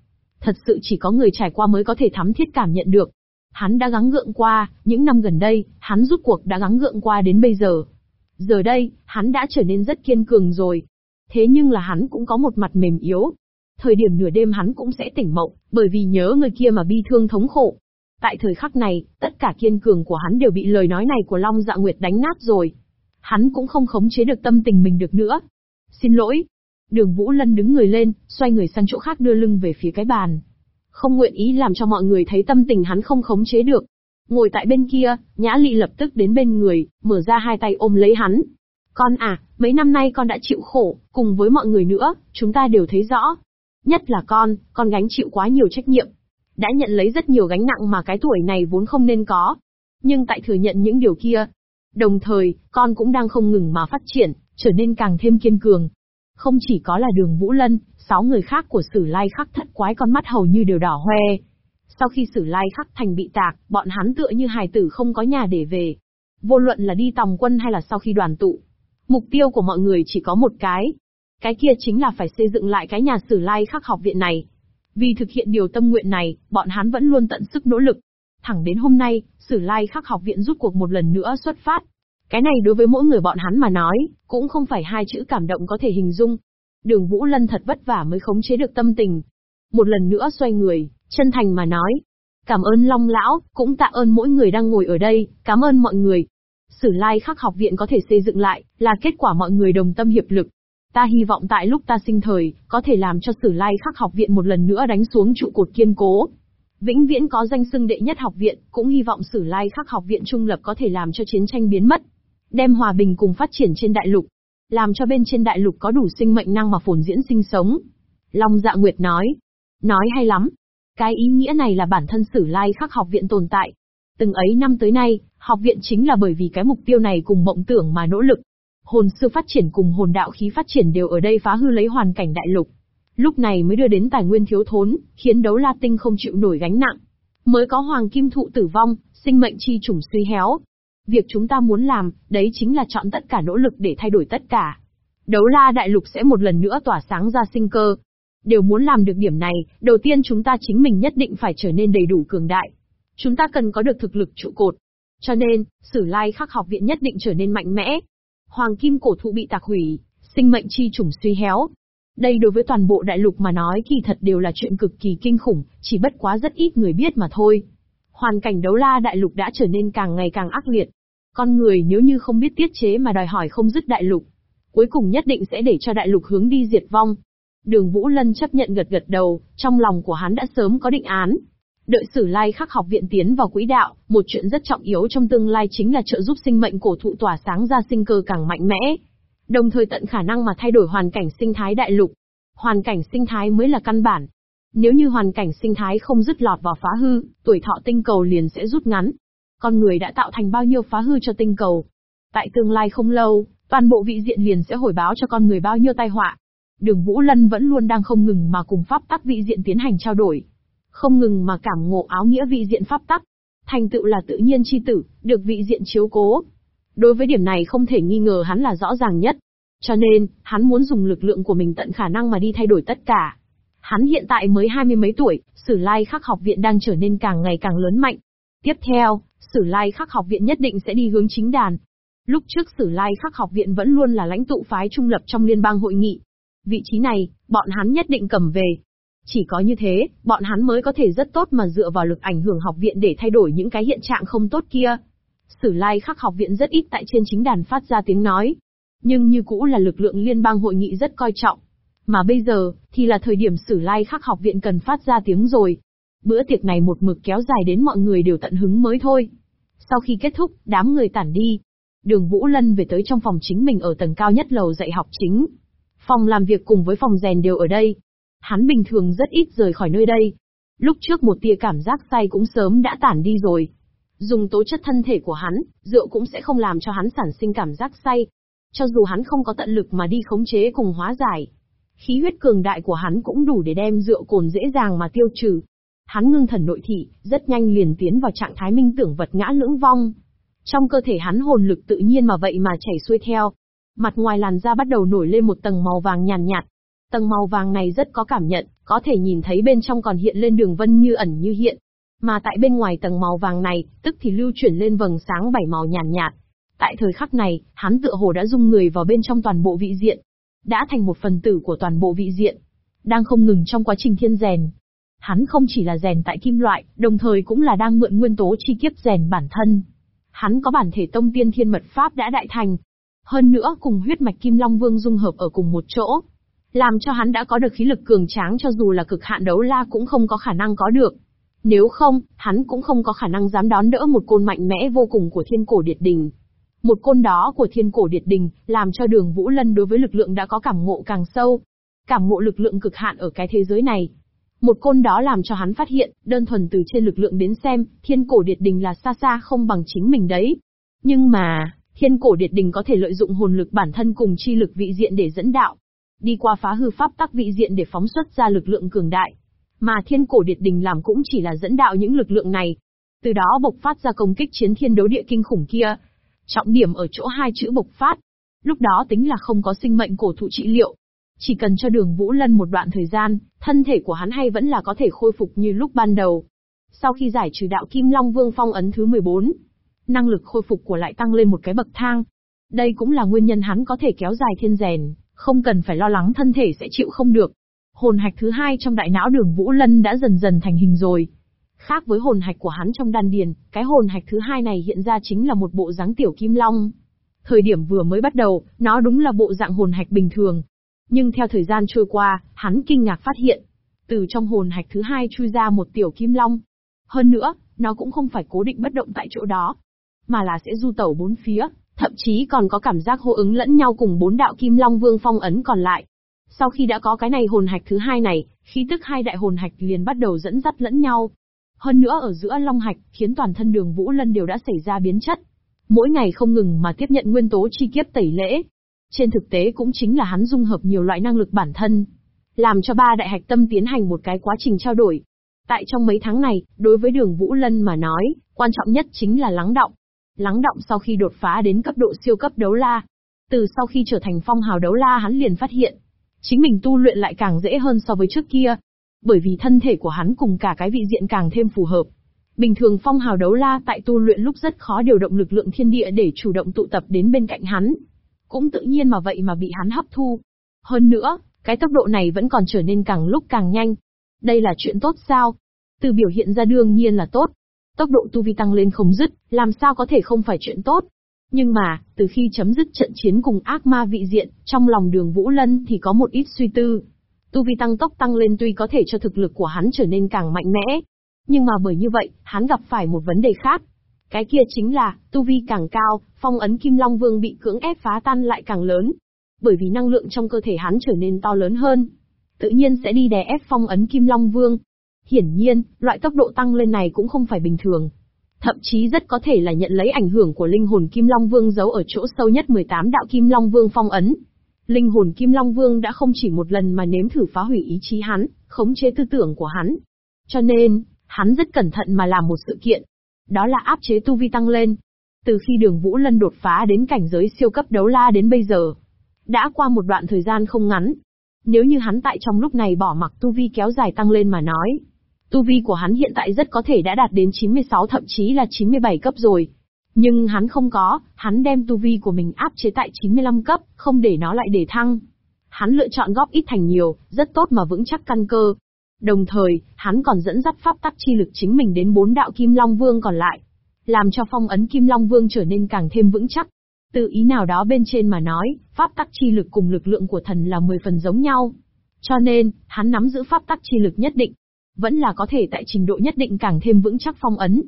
Thật sự chỉ có người trải qua mới có thể thắm thiết cảm nhận được. Hắn đã gắng gượng qua, những năm gần đây, hắn rút cuộc đã gắng gượng qua đến bây giờ. Giờ đây, hắn đã trở nên rất kiên cường rồi. Thế nhưng là hắn cũng có một mặt mềm yếu, Thời điểm nửa đêm hắn cũng sẽ tỉnh mộng, bởi vì nhớ người kia mà bi thương thống khổ. Tại thời khắc này, tất cả kiên cường của hắn đều bị lời nói này của Long Dạ Nguyệt đánh nát rồi. Hắn cũng không khống chế được tâm tình mình được nữa. Xin lỗi. Đường Vũ Lân đứng người lên, xoay người sang chỗ khác đưa lưng về phía cái bàn. Không nguyện ý làm cho mọi người thấy tâm tình hắn không khống chế được. Ngồi tại bên kia, Nhã Lị lập tức đến bên người, mở ra hai tay ôm lấy hắn. Con à, mấy năm nay con đã chịu khổ, cùng với mọi người nữa, chúng ta đều thấy rõ, Nhất là con, con gánh chịu quá nhiều trách nhiệm. Đã nhận lấy rất nhiều gánh nặng mà cái tuổi này vốn không nên có. Nhưng tại thừa nhận những điều kia. Đồng thời, con cũng đang không ngừng mà phát triển, trở nên càng thêm kiên cường. Không chỉ có là đường Vũ Lân, sáu người khác của sử lai khắc thất quái con mắt hầu như đều đỏ hoe. Sau khi sử lai khắc thành bị tạc, bọn hắn tựa như hài tử không có nhà để về. Vô luận là đi tòng quân hay là sau khi đoàn tụ. Mục tiêu của mọi người chỉ có một cái, cái kia chính là phải xây dựng lại cái nhà sử lai khắc học viện này. Vì thực hiện điều tâm nguyện này, bọn hắn vẫn luôn tận sức nỗ lực. Thẳng đến hôm nay, sử lai khắc học viện rút cuộc một lần nữa xuất phát. Cái này đối với mỗi người bọn hắn mà nói, cũng không phải hai chữ cảm động có thể hình dung. Đường Vũ Lân thật vất vả mới khống chế được tâm tình. Một lần nữa xoay người, chân thành mà nói. Cảm ơn Long Lão, cũng tạ ơn mỗi người đang ngồi ở đây, cảm ơn mọi người. Sử lai khắc học viện có thể xây dựng lại, là kết quả mọi người đồng tâm hiệp lực. Ta hy vọng tại lúc ta sinh thời, có thể làm cho sử lai khắc học viện một lần nữa đánh xuống trụ cột kiên cố. Vĩnh viễn có danh xưng đệ nhất học viện, cũng hy vọng sử lai khắc học viện trung lập có thể làm cho chiến tranh biến mất. Đem hòa bình cùng phát triển trên đại lục. Làm cho bên trên đại lục có đủ sinh mệnh năng mà phồn diễn sinh sống. Long Dạ Nguyệt nói. Nói hay lắm. Cái ý nghĩa này là bản thân sử lai khắc học viện tồn tại. Từng ấy năm tới nay, học viện chính là bởi vì cái mục tiêu này cùng mộng tưởng mà nỗ lực. Hồn sư phát triển cùng hồn đạo khí phát triển đều ở đây phá hư lấy hoàn cảnh đại lục. Lúc này mới đưa đến tài nguyên thiếu thốn, khiến đấu la tinh không chịu nổi gánh nặng. Mới có hoàng kim thụ tử vong, sinh mệnh chi trùng suy héo. Việc chúng ta muốn làm, đấy chính là chọn tất cả nỗ lực để thay đổi tất cả. Đấu la đại lục sẽ một lần nữa tỏa sáng ra sinh cơ, Đều muốn làm được điểm này, đầu tiên chúng ta chính mình nhất định phải trở nên đầy đủ cường đại. Chúng ta cần có được thực lực trụ cột. Cho nên, Sử Lai Khắc học viện nhất định trở nên mạnh mẽ. Hoàng kim cổ thụ bị tạc hủy, sinh mệnh chi trùng suy héo. Đây đối với toàn bộ đại lục mà nói kỳ thật đều là chuyện cực kỳ kinh khủng, chỉ bất quá rất ít người biết mà thôi. Hoàn cảnh đấu la đại lục đã trở nên càng ngày càng ác liệt. Con người nếu như không biết tiết chế mà đòi hỏi không dứt đại lục, cuối cùng nhất định sẽ để cho đại lục hướng đi diệt vong. Đường Vũ Lân chấp nhận gật gật đầu, trong lòng của hắn đã sớm có định án. Đợi Sử Lai Khắc học viện tiến vào quỹ đạo, một chuyện rất trọng yếu trong tương lai chính là trợ giúp sinh mệnh cổ thụ tỏa sáng ra sinh cơ càng mạnh mẽ. Đồng thời tận khả năng mà thay đổi hoàn cảnh sinh thái đại lục. Hoàn cảnh sinh thái mới là căn bản. Nếu như hoàn cảnh sinh thái không dứt lọt vào phá hư, tuổi thọ tinh cầu liền sẽ rút ngắn. Con người đã tạo thành bao nhiêu phá hư cho tinh cầu. Tại tương lai không lâu, toàn bộ vị diện liền sẽ hồi báo cho con người bao nhiêu tai họa. Đường Vũ Lân vẫn luôn đang không ngừng mà cùng pháp tắc vị diện tiến hành trao đổi. Không ngừng mà cảm ngộ áo nghĩa vị diện pháp tắc. Thành tựu là tự nhiên chi tử, được vị diện chiếu cố. Đối với điểm này không thể nghi ngờ hắn là rõ ràng nhất. Cho nên, hắn muốn dùng lực lượng của mình tận khả năng mà đi thay đổi tất cả. Hắn hiện tại mới hai mươi mấy tuổi, Sử Lai Khắc học viện đang trở nên càng ngày càng lớn mạnh. Tiếp theo, Sử Lai Khắc học viện nhất định sẽ đi hướng chính đàn. Lúc trước Sử Lai Khắc học viện vẫn luôn là lãnh tụ phái trung lập trong liên bang hội nghị, Vị trí này, bọn hắn nhất định cầm về. Chỉ có như thế, bọn hắn mới có thể rất tốt mà dựa vào lực ảnh hưởng học viện để thay đổi những cái hiện trạng không tốt kia. Sử lai khắc học viện rất ít tại trên chính đàn phát ra tiếng nói. Nhưng như cũ là lực lượng liên bang hội nghị rất coi trọng. Mà bây giờ, thì là thời điểm sử lai khắc học viện cần phát ra tiếng rồi. Bữa tiệc này một mực kéo dài đến mọi người đều tận hứng mới thôi. Sau khi kết thúc, đám người tản đi. Đường Vũ Lân về tới trong phòng chính mình ở tầng cao nhất lầu dạy học chính. Phòng làm việc cùng với phòng rèn đều ở đây. Hắn bình thường rất ít rời khỏi nơi đây. Lúc trước một tia cảm giác say cũng sớm đã tản đi rồi. Dùng tố chất thân thể của hắn, rượu cũng sẽ không làm cho hắn sản sinh cảm giác say. Cho dù hắn không có tận lực mà đi khống chế cùng hóa giải. Khí huyết cường đại của hắn cũng đủ để đem rượu cồn dễ dàng mà tiêu trừ. Hắn ngưng thần nội thị, rất nhanh liền tiến vào trạng thái minh tưởng vật ngã lưỡng vong. Trong cơ thể hắn hồn lực tự nhiên mà vậy mà chảy xuôi theo, Mặt ngoài làn da bắt đầu nổi lên một tầng màu vàng nhàn nhạt, nhạt. Tầng màu vàng này rất có cảm nhận, có thể nhìn thấy bên trong còn hiện lên đường vân như ẩn như hiện. Mà tại bên ngoài tầng màu vàng này, tức thì lưu chuyển lên vầng sáng bảy màu nhàn nhạt, nhạt. Tại thời khắc này, hắn tựa hồ đã dung người vào bên trong toàn bộ vị diện. Đã thành một phần tử của toàn bộ vị diện. Đang không ngừng trong quá trình thiên rèn. Hắn không chỉ là rèn tại kim loại, đồng thời cũng là đang mượn nguyên tố chi kiếp rèn bản thân. Hắn có bản thể tông tiên thiên mật pháp đã đại thành, hơn nữa cùng huyết mạch Kim Long Vương dung hợp ở cùng một chỗ. Làm cho hắn đã có được khí lực cường tráng cho dù là cực hạn đấu la cũng không có khả năng có được. Nếu không, hắn cũng không có khả năng dám đón đỡ một côn mạnh mẽ vô cùng của thiên cổ điệt đình. Một côn đó của thiên cổ điệt đình, làm cho đường Vũ Lân đối với lực lượng đã có cảm ngộ càng sâu. Cảm ngộ lực lượng cực hạn ở cái thế giới này. Một côn đó làm cho hắn phát hiện, đơn thuần từ trên lực lượng đến xem, thiên cổ điệt đình là xa xa không bằng chính mình đấy. Nhưng mà, Thiên cổ điệt đình có thể lợi dụng hồn lực bản thân cùng chi lực vị diện để dẫn đạo, đi qua phá hư pháp tắc vị diện để phóng xuất ra lực lượng cường đại. Mà thiên cổ điệt đình làm cũng chỉ là dẫn đạo những lực lượng này. Từ đó bộc phát ra công kích chiến thiên đấu địa kinh khủng kia. Trọng điểm ở chỗ hai chữ bộc phát. Lúc đó tính là không có sinh mệnh cổ thụ trị liệu. Chỉ cần cho đường Vũ Lân một đoạn thời gian, thân thể của hắn hay vẫn là có thể khôi phục như lúc ban đầu. Sau khi giải trừ đạo Kim Long Vương phong ấn thứ 14, năng lực khôi phục của lại tăng lên một cái bậc thang. Đây cũng là nguyên nhân hắn có thể kéo dài thiên rèn, không cần phải lo lắng thân thể sẽ chịu không được. Hồn hạch thứ hai trong đại não đường Vũ Lân đã dần dần thành hình rồi. Khác với hồn hạch của hắn trong đan điền, cái hồn hạch thứ hai này hiện ra chính là một bộ dáng tiểu kim long. Thời điểm vừa mới bắt đầu, nó đúng là bộ dạng hồn hạch bình thường. Nhưng theo thời gian trôi qua, hắn kinh ngạc phát hiện, từ trong hồn hạch thứ hai chui ra một tiểu kim long. Hơn nữa, nó cũng không phải cố định bất động tại chỗ đó, mà là sẽ du tẩu bốn phía, thậm chí còn có cảm giác hô ứng lẫn nhau cùng bốn đạo kim long vương phong ấn còn lại. Sau khi đã có cái này hồn hạch thứ hai này, khí tức hai đại hồn hạch liền bắt đầu dẫn dắt lẫn nhau. Hơn nữa ở giữa long hạch, khiến toàn thân đường Vũ Lân đều đã xảy ra biến chất. Mỗi ngày không ngừng mà tiếp nhận nguyên tố chi kiếp tẩy lễ. Trên thực tế cũng chính là hắn dung hợp nhiều loại năng lực bản thân, làm cho ba đại hạch tâm tiến hành một cái quá trình trao đổi. Tại trong mấy tháng này, đối với đường Vũ Lân mà nói, quan trọng nhất chính là lắng động. Lắng động sau khi đột phá đến cấp độ siêu cấp đấu la. Từ sau khi trở thành phong hào đấu la hắn liền phát hiện, chính mình tu luyện lại càng dễ hơn so với trước kia. Bởi vì thân thể của hắn cùng cả cái vị diện càng thêm phù hợp. Bình thường phong hào đấu la tại tu luyện lúc rất khó điều động lực lượng thiên địa để chủ động tụ tập đến bên cạnh hắn. Cũng tự nhiên mà vậy mà bị hắn hấp thu. Hơn nữa, cái tốc độ này vẫn còn trở nên càng lúc càng nhanh. Đây là chuyện tốt sao? Từ biểu hiện ra đương nhiên là tốt. Tốc độ tu vi tăng lên không dứt, làm sao có thể không phải chuyện tốt. Nhưng mà, từ khi chấm dứt trận chiến cùng ác ma vị diện, trong lòng đường Vũ Lân thì có một ít suy tư. Tu vi tăng tốc tăng lên tuy có thể cho thực lực của hắn trở nên càng mạnh mẽ. Nhưng mà bởi như vậy, hắn gặp phải một vấn đề khác. Cái kia chính là, tu vi càng cao, phong ấn Kim Long Vương bị cưỡng ép phá tan lại càng lớn, bởi vì năng lượng trong cơ thể hắn trở nên to lớn hơn. Tự nhiên sẽ đi đè ép phong ấn Kim Long Vương. Hiển nhiên, loại tốc độ tăng lên này cũng không phải bình thường. Thậm chí rất có thể là nhận lấy ảnh hưởng của linh hồn Kim Long Vương giấu ở chỗ sâu nhất 18 đạo Kim Long Vương phong ấn. Linh hồn Kim Long Vương đã không chỉ một lần mà nếm thử phá hủy ý chí hắn, khống chế tư tưởng của hắn. Cho nên, hắn rất cẩn thận mà làm một sự kiện. Đó là áp chế tu vi tăng lên. Từ khi đường Vũ Lân đột phá đến cảnh giới siêu cấp đấu la đến bây giờ, đã qua một đoạn thời gian không ngắn. Nếu như hắn tại trong lúc này bỏ mặc tu vi kéo dài tăng lên mà nói, tu vi của hắn hiện tại rất có thể đã đạt đến 96 thậm chí là 97 cấp rồi. Nhưng hắn không có, hắn đem tu vi của mình áp chế tại 95 cấp, không để nó lại để thăng. Hắn lựa chọn góp ít thành nhiều, rất tốt mà vững chắc căn cơ. Đồng thời, hắn còn dẫn dắt pháp tắc chi lực chính mình đến bốn đạo Kim Long Vương còn lại, làm cho phong ấn Kim Long Vương trở nên càng thêm vững chắc. Từ ý nào đó bên trên mà nói, pháp tắc chi lực cùng lực lượng của thần là 10 phần giống nhau. Cho nên, hắn nắm giữ pháp tắc chi lực nhất định, vẫn là có thể tại trình độ nhất định càng thêm vững chắc phong ấn.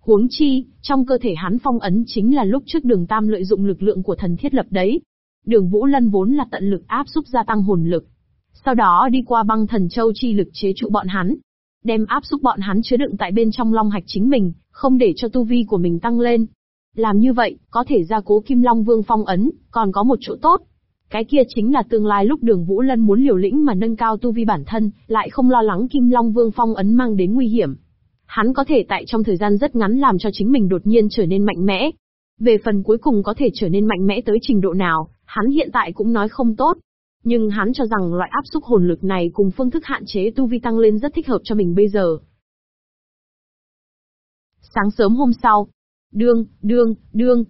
Huống chi, trong cơ thể hắn phong ấn chính là lúc trước đường Tam lợi dụng lực lượng của thần thiết lập đấy. Đường Vũ Lân vốn là tận lực áp súc gia tăng hồn lực. Sau đó đi qua băng thần châu chi lực chế trụ bọn hắn. Đem áp súc bọn hắn chứa đựng tại bên trong long hạch chính mình, không để cho tu vi của mình tăng lên. Làm như vậy, có thể gia cố Kim Long Vương phong ấn, còn có một chỗ tốt. Cái kia chính là tương lai lúc đường Vũ Lân muốn liều lĩnh mà nâng cao tu vi bản thân, lại không lo lắng Kim Long Vương phong ấn mang đến nguy hiểm. Hắn có thể tại trong thời gian rất ngắn làm cho chính mình đột nhiên trở nên mạnh mẽ. Về phần cuối cùng có thể trở nên mạnh mẽ tới trình độ nào, hắn hiện tại cũng nói không tốt. Nhưng hắn cho rằng loại áp xúc hồn lực này cùng phương thức hạn chế tu vi tăng lên rất thích hợp cho mình bây giờ. Sáng sớm hôm sau, Đương, đương, đương.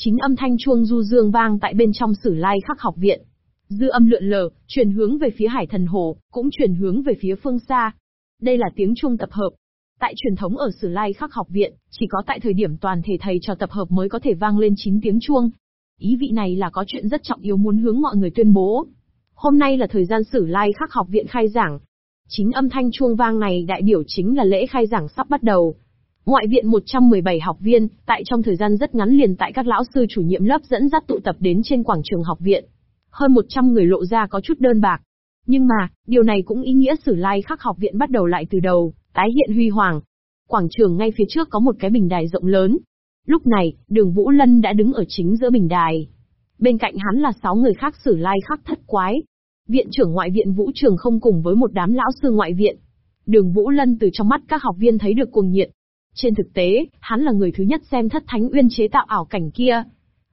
Chính âm thanh chuông du dương vang tại bên trong sử lai khắc học viện. Dư âm lượn lờ, chuyển hướng về phía hải thần hồ, cũng chuyển hướng về phía phương xa. Đây là tiếng chuông tập hợp. Tại truyền thống ở sử lai khắc học viện, chỉ có tại thời điểm toàn thể thầy trò tập hợp mới có thể vang lên 9 tiếng chuông. Ý vị này là có chuyện rất trọng yếu muốn hướng mọi người tuyên bố. Hôm nay là thời gian sử lai khắc học viện khai giảng. Chính âm thanh chuông vang này đại biểu chính là lễ khai giảng sắp bắt đầu. Ngoại viện 117 học viên, tại trong thời gian rất ngắn liền tại các lão sư chủ nhiệm lớp dẫn dắt tụ tập đến trên quảng trường học viện. Hơn 100 người lộ ra có chút đơn bạc. Nhưng mà, điều này cũng ý nghĩa sử lai khắc học viện bắt đầu lại từ đầu, tái hiện huy hoàng. Quảng trường ngay phía trước có một cái bình đài rộng lớn. Lúc này, đường Vũ Lân đã đứng ở chính giữa bình đài. Bên cạnh hắn là 6 người khác sử lai khắc thất quái. Viện trưởng ngoại viện Vũ Trường không cùng với một đám lão sư ngoại viện. Đường Vũ Lân từ trong mắt các học viên thấy được cuồng nhiệt, trên thực tế, hắn là người thứ nhất xem thất thánh uyên chế tạo ảo cảnh kia.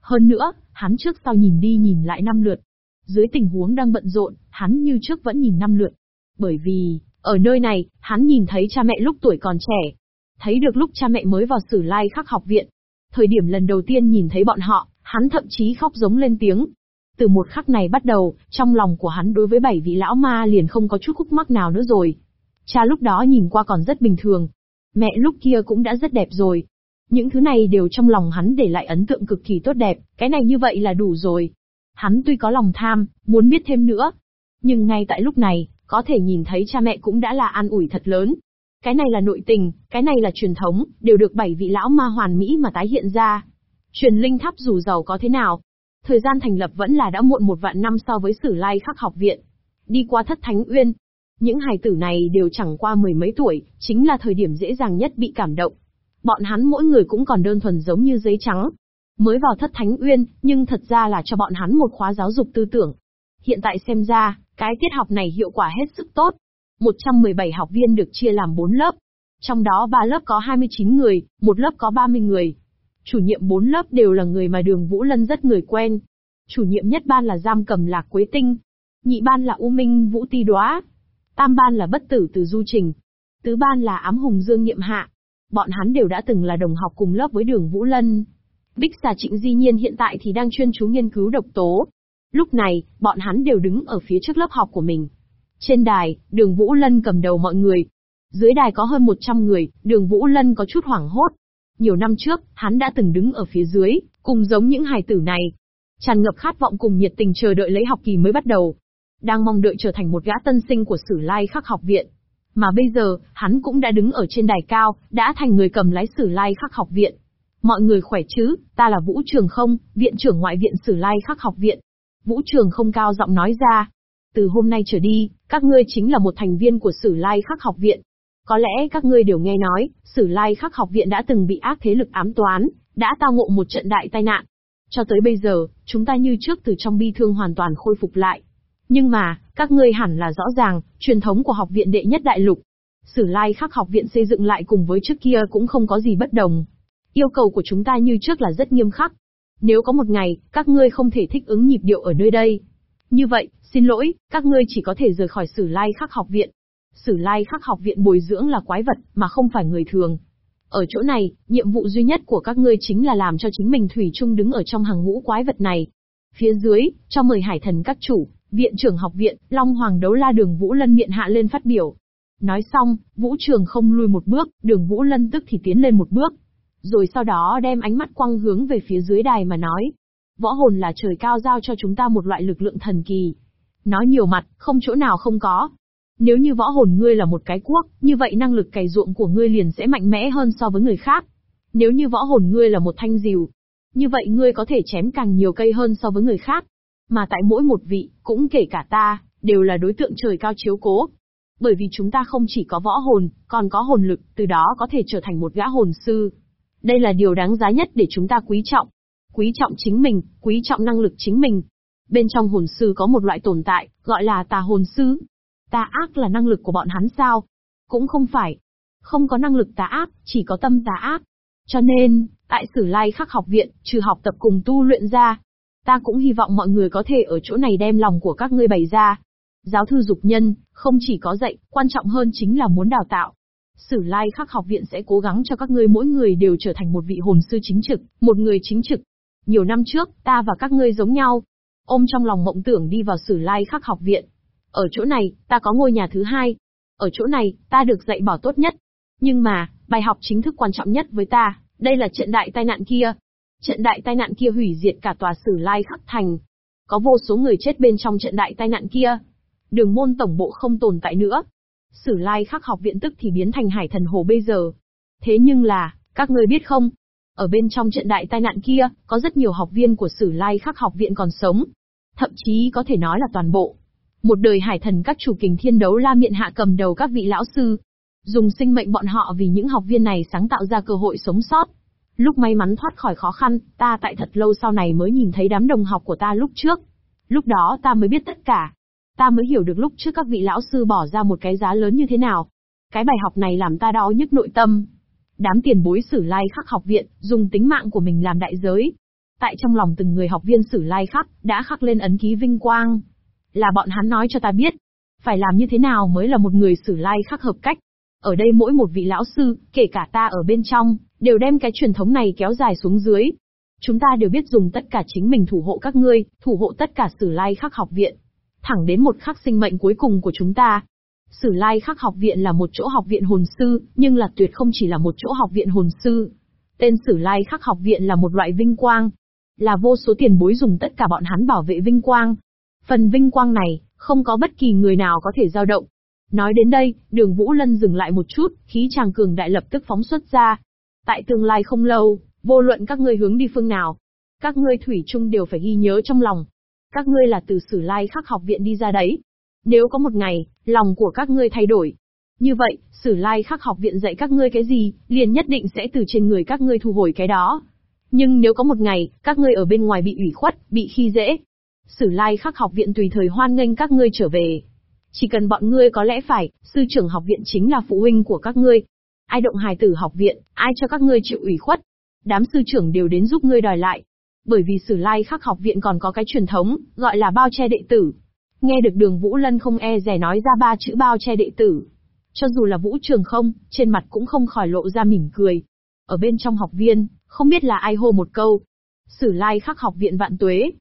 Hơn nữa, hắn trước sau nhìn đi nhìn lại năm lượt. Dưới tình huống đang bận rộn, hắn như trước vẫn nhìn năm lượt. Bởi vì, ở nơi này, hắn nhìn thấy cha mẹ lúc tuổi còn trẻ. Thấy được lúc cha mẹ mới vào sử lai khắc học viện. Thời điểm lần đầu tiên nhìn thấy bọn họ, hắn thậm chí khóc giống lên tiếng. Từ một khắc này bắt đầu, trong lòng của hắn đối với bảy vị lão ma liền không có chút khúc mắc nào nữa rồi. Cha lúc đó nhìn qua còn rất bình thường, Mẹ lúc kia cũng đã rất đẹp rồi. Những thứ này đều trong lòng hắn để lại ấn tượng cực kỳ tốt đẹp, cái này như vậy là đủ rồi. Hắn tuy có lòng tham, muốn biết thêm nữa. Nhưng ngay tại lúc này, có thể nhìn thấy cha mẹ cũng đã là an ủi thật lớn. Cái này là nội tình, cái này là truyền thống, đều được bảy vị lão ma hoàn mỹ mà tái hiện ra. Truyền linh tháp dù giàu có thế nào, thời gian thành lập vẫn là đã muộn một vạn năm so với sử lai khắc học viện. Đi qua thất thánh uyên, những hài tử này đều chẳng qua mười mấy tuổi, chính là thời điểm dễ dàng nhất bị cảm động. Bọn hắn mỗi người cũng còn đơn thuần giống như giấy trắng. Mới vào thất thánh uyên, nhưng thật ra là cho bọn hắn một khóa giáo dục tư tưởng. Hiện tại xem ra, cái tiết học này hiệu quả hết sức tốt. 117 học viên được chia làm 4 lớp. Trong đó 3 lớp có 29 người, một lớp có 30 người. Chủ nhiệm 4 lớp đều là người mà đường Vũ Lân rất người quen. Chủ nhiệm nhất ban là giam cầm lạc quế tinh. Nhị ban là U Minh Vũ Ti Đoá. Tam ban là bất tử từ du trình. Tứ ban là ám hùng dương niệm hạ. Bọn hắn đều đã từng là đồng học cùng lớp với đường Vũ Lân. Bích xà trịnh di nhiên hiện tại thì đang chuyên chú nghiên cứu độc tố. Lúc này, bọn hắn đều đứng ở phía trước lớp học của mình. Trên đài, đường Vũ Lân cầm đầu mọi người. Dưới đài có hơn 100 người, đường Vũ Lân có chút hoảng hốt. Nhiều năm trước, hắn đã từng đứng ở phía dưới, cùng giống những hài tử này. Tràn ngập khát vọng cùng nhiệt tình chờ đợi lấy học kỳ mới bắt đầu đang mong đợi trở thành một gã tân sinh của Sử Lai Khắc học viện. Mà bây giờ, hắn cũng đã đứng ở trên đài cao, đã thành người cầm lái Sử Lai Khắc học viện. Mọi người khỏe chứ, ta là Vũ Trường Không, viện trưởng ngoại viện Sử Lai Khắc học viện. Vũ Trường Không cao giọng nói ra. Từ hôm nay trở đi, các ngươi chính là một thành viên của Sử Lai Khắc học viện. Có lẽ các ngươi đều nghe nói, Sử Lai Khắc học viện đã từng bị ác thế lực ám toán, đã tao ngộ một trận đại tai nạn. Cho tới bây giờ, chúng ta như trước từ trong bi thương hoàn toàn khôi phục lại. Nhưng mà, các ngươi hẳn là rõ ràng, truyền thống của học viện đệ nhất đại lục. Sử lai khắc học viện xây dựng lại cùng với trước kia cũng không có gì bất đồng. Yêu cầu của chúng ta như trước là rất nghiêm khắc. Nếu có một ngày, các ngươi không thể thích ứng nhịp điệu ở nơi đây. Như vậy, xin lỗi, các ngươi chỉ có thể rời khỏi sử lai khắc học viện. Sử lai khắc học viện bồi dưỡng là quái vật, mà không phải người thường. Ở chỗ này, nhiệm vụ duy nhất của các ngươi chính là làm cho chính mình thủy chung đứng ở trong hàng ngũ quái vật này. Phía dưới, cho mời hải thần các chủ, Viện trưởng học viện, Long Hoàng đấu la đường Vũ Lân miệng hạ lên phát biểu. Nói xong, Vũ Trường không lùi một bước, đường Vũ Lân tức thì tiến lên một bước. Rồi sau đó đem ánh mắt quăng hướng về phía dưới đài mà nói. Võ hồn là trời cao giao cho chúng ta một loại lực lượng thần kỳ. Nói nhiều mặt, không chỗ nào không có. Nếu như võ hồn ngươi là một cái quốc, như vậy năng lực cày ruộng của ngươi liền sẽ mạnh mẽ hơn so với người khác. Nếu như võ hồn ngươi là một thanh diều, như vậy ngươi có thể chém càng nhiều cây hơn so với người khác. Mà tại mỗi một vị, cũng kể cả ta, đều là đối tượng trời cao chiếu cố. Bởi vì chúng ta không chỉ có võ hồn, còn có hồn lực, từ đó có thể trở thành một gã hồn sư. Đây là điều đáng giá nhất để chúng ta quý trọng. Quý trọng chính mình, quý trọng năng lực chính mình. Bên trong hồn sư có một loại tồn tại, gọi là tà hồn sư. Tà ác là năng lực của bọn hắn sao? Cũng không phải. Không có năng lực tà ác, chỉ có tâm tà ác. Cho nên, tại Sử Lai Khắc học viện, trừ học tập cùng tu luyện ra, Ta cũng hy vọng mọi người có thể ở chỗ này đem lòng của các ngươi bày ra. Giáo thư dục nhân, không chỉ có dạy, quan trọng hơn chính là muốn đào tạo. Sử lai khắc học viện sẽ cố gắng cho các ngươi mỗi người đều trở thành một vị hồn sư chính trực, một người chính trực. Nhiều năm trước, ta và các ngươi giống nhau. Ôm trong lòng mộng tưởng đi vào sử lai khắc học viện. Ở chỗ này, ta có ngôi nhà thứ hai. Ở chỗ này, ta được dạy bảo tốt nhất. Nhưng mà, bài học chính thức quan trọng nhất với ta, đây là trận đại tai nạn kia. Trận đại tai nạn kia hủy diệt cả tòa Sử Lai Khắc Thành. Có vô số người chết bên trong trận đại tai nạn kia. Đường môn tổng bộ không tồn tại nữa. Sử Lai Khắc học viện tức thì biến thành hải thần hồ bây giờ. Thế nhưng là, các ngươi biết không? Ở bên trong trận đại tai nạn kia, có rất nhiều học viên của Sử Lai Khắc học viện còn sống. Thậm chí có thể nói là toàn bộ. Một đời hải thần các chủ kình thiên đấu la miệng hạ cầm đầu các vị lão sư. Dùng sinh mệnh bọn họ vì những học viên này sáng tạo ra cơ hội sống sót. Lúc may mắn thoát khỏi khó khăn, ta tại thật lâu sau này mới nhìn thấy đám đồng học của ta lúc trước. Lúc đó ta mới biết tất cả. Ta mới hiểu được lúc trước các vị lão sư bỏ ra một cái giá lớn như thế nào. Cái bài học này làm ta đau nhức nội tâm. Đám tiền bối sử lai khắc học viện, dùng tính mạng của mình làm đại giới. Tại trong lòng từng người học viên sử lai khắc, đã khắc lên ấn ký vinh quang. Là bọn hắn nói cho ta biết. Phải làm như thế nào mới là một người sử lai khắc hợp cách. Ở đây mỗi một vị lão sư, kể cả ta ở bên trong, đều đem cái truyền thống này kéo dài xuống dưới. Chúng ta đều biết dùng tất cả chính mình thủ hộ các ngươi, thủ hộ tất cả sử lai khắc học viện. Thẳng đến một khắc sinh mệnh cuối cùng của chúng ta. Sử Lai Khắc học viện là một chỗ học viện hồn sư, nhưng là tuyệt không chỉ là một chỗ học viện hồn sư. Tên Sử Lai Khắc học viện là một loại vinh quang. Là vô số tiền bối dùng tất cả bọn hắn bảo vệ vinh quang. Phần vinh quang này, không có bất kỳ người nào có thể dao động. Nói đến đây, đường Vũ Lân dừng lại một chút, khí chàng cường đại lập tức phóng xuất ra. Tại tương lai không lâu, vô luận các ngươi hướng đi phương nào, các ngươi thủy chung đều phải ghi nhớ trong lòng. Các ngươi là từ sử lai khắc học viện đi ra đấy. Nếu có một ngày, lòng của các ngươi thay đổi. Như vậy, sử lai khắc học viện dạy các ngươi cái gì, liền nhất định sẽ từ trên người các ngươi thu hồi cái đó. Nhưng nếu có một ngày, các ngươi ở bên ngoài bị ủy khuất, bị khi dễ, Sử lai khắc học viện tùy thời hoan nghênh các ngươi trở về. Chỉ cần bọn ngươi có lẽ phải, sư trưởng học viện chính là phụ huynh của các ngươi. Ai động hài tử học viện, ai cho các ngươi chịu ủy khuất. Đám sư trưởng đều đến giúp ngươi đòi lại. Bởi vì sử lai khắc học viện còn có cái truyền thống, gọi là bao che đệ tử. Nghe được đường Vũ Lân không e rè nói ra ba chữ bao che đệ tử. Cho dù là Vũ Trường không, trên mặt cũng không khỏi lộ ra mỉm cười. Ở bên trong học viên, không biết là ai hô một câu. Sử lai khắc học viện vạn tuế,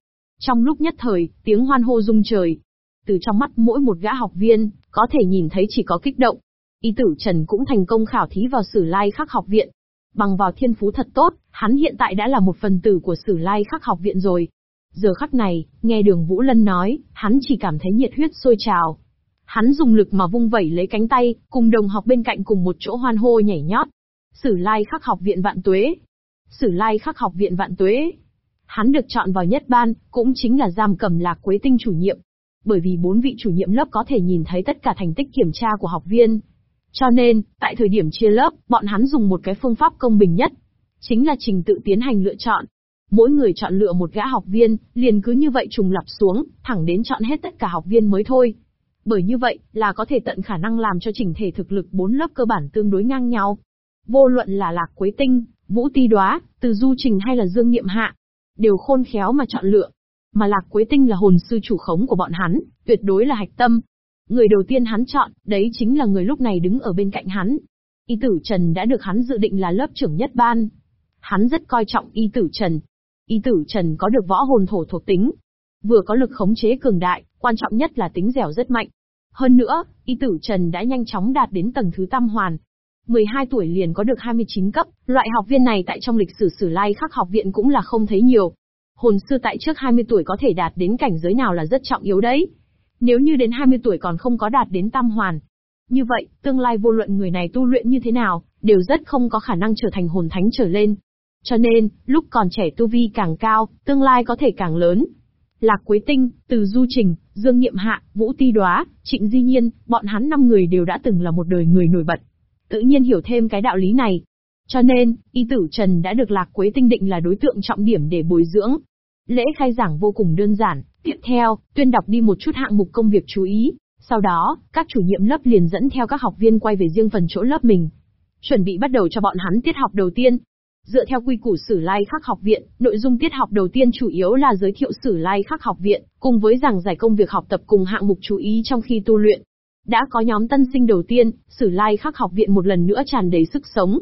trong lúc nhất thời, tiếng hoan hô rung trời. Từ trong mắt mỗi một gã học viên, có thể nhìn thấy chỉ có kích động. Y tử Trần cũng thành công khảo thí vào sử lai khắc học viện. Bằng vào thiên phú thật tốt, hắn hiện tại đã là một phần tử của sử lai khắc học viện rồi. Giờ khắc này, nghe đường Vũ Lân nói, hắn chỉ cảm thấy nhiệt huyết sôi trào. Hắn dùng lực mà vung vẩy lấy cánh tay, cùng đồng học bên cạnh cùng một chỗ hoan hô nhảy nhót. Sử lai khắc học viện vạn tuế. Sử lai khắc học viện vạn tuế. Hắn được chọn vào nhất ban, cũng chính là giam cầm lạc quế tinh chủ nhiệm. Bởi vì bốn vị chủ nhiệm lớp có thể nhìn thấy tất cả thành tích kiểm tra của học viên. Cho nên, tại thời điểm chia lớp, bọn hắn dùng một cái phương pháp công bình nhất. Chính là trình tự tiến hành lựa chọn. Mỗi người chọn lựa một gã học viên, liền cứ như vậy trùng lập xuống, thẳng đến chọn hết tất cả học viên mới thôi. Bởi như vậy, là có thể tận khả năng làm cho chỉnh thể thực lực bốn lớp cơ bản tương đối ngang nhau. Vô luận là Lạc Quế Tinh, Vũ Ti Đoá, Từ Du Trình hay là Dương Niệm Hạ, đều khôn khéo mà chọn lựa. Mà Lạc Quế Tinh là hồn sư chủ khống của bọn hắn, tuyệt đối là hạch tâm. Người đầu tiên hắn chọn, đấy chính là người lúc này đứng ở bên cạnh hắn. Y tử Trần đã được hắn dự định là lớp trưởng nhất ban. Hắn rất coi trọng Y tử Trần. Y tử Trần có được võ hồn thổ thuộc tính. Vừa có lực khống chế cường đại, quan trọng nhất là tính dẻo rất mạnh. Hơn nữa, Y tử Trần đã nhanh chóng đạt đến tầng thứ tam hoàn, 12 tuổi liền có được 29 cấp, loại học viên này tại trong lịch sử sử lai khắc học viện cũng là không thấy nhiều. Hồn sư tại trước 20 tuổi có thể đạt đến cảnh giới nào là rất trọng yếu đấy. Nếu như đến 20 tuổi còn không có đạt đến tam hoàn. Như vậy, tương lai vô luận người này tu luyện như thế nào, đều rất không có khả năng trở thành hồn thánh trở lên. Cho nên, lúc còn trẻ tu vi càng cao, tương lai có thể càng lớn. Lạc Quế Tinh, Từ Du Trình, Dương Nhiệm Hạ, Vũ Ti Đoá, Trịnh Di Nhiên, bọn hắn năm người đều đã từng là một đời người nổi bật tự nhiên hiểu thêm cái đạo lý này. Cho nên, y tử Trần đã được Lạc Quế tinh định là đối tượng trọng điểm để bồi dưỡng. Lễ khai giảng vô cùng đơn giản, tiếp theo, tuyên đọc đi một chút hạng mục công việc chú ý. Sau đó, các chủ nhiệm lớp liền dẫn theo các học viên quay về riêng phần chỗ lớp mình. Chuẩn bị bắt đầu cho bọn hắn tiết học đầu tiên. Dựa theo quy củ sử lai khắc học viện, nội dung tiết học đầu tiên chủ yếu là giới thiệu sử lai khắc học viện, cùng với giảng giải công việc học tập cùng hạng mục chú ý trong khi tu luyện. Đã có nhóm tân sinh đầu tiên, Sử Lai Khắc học viện một lần nữa tràn đầy sức sống.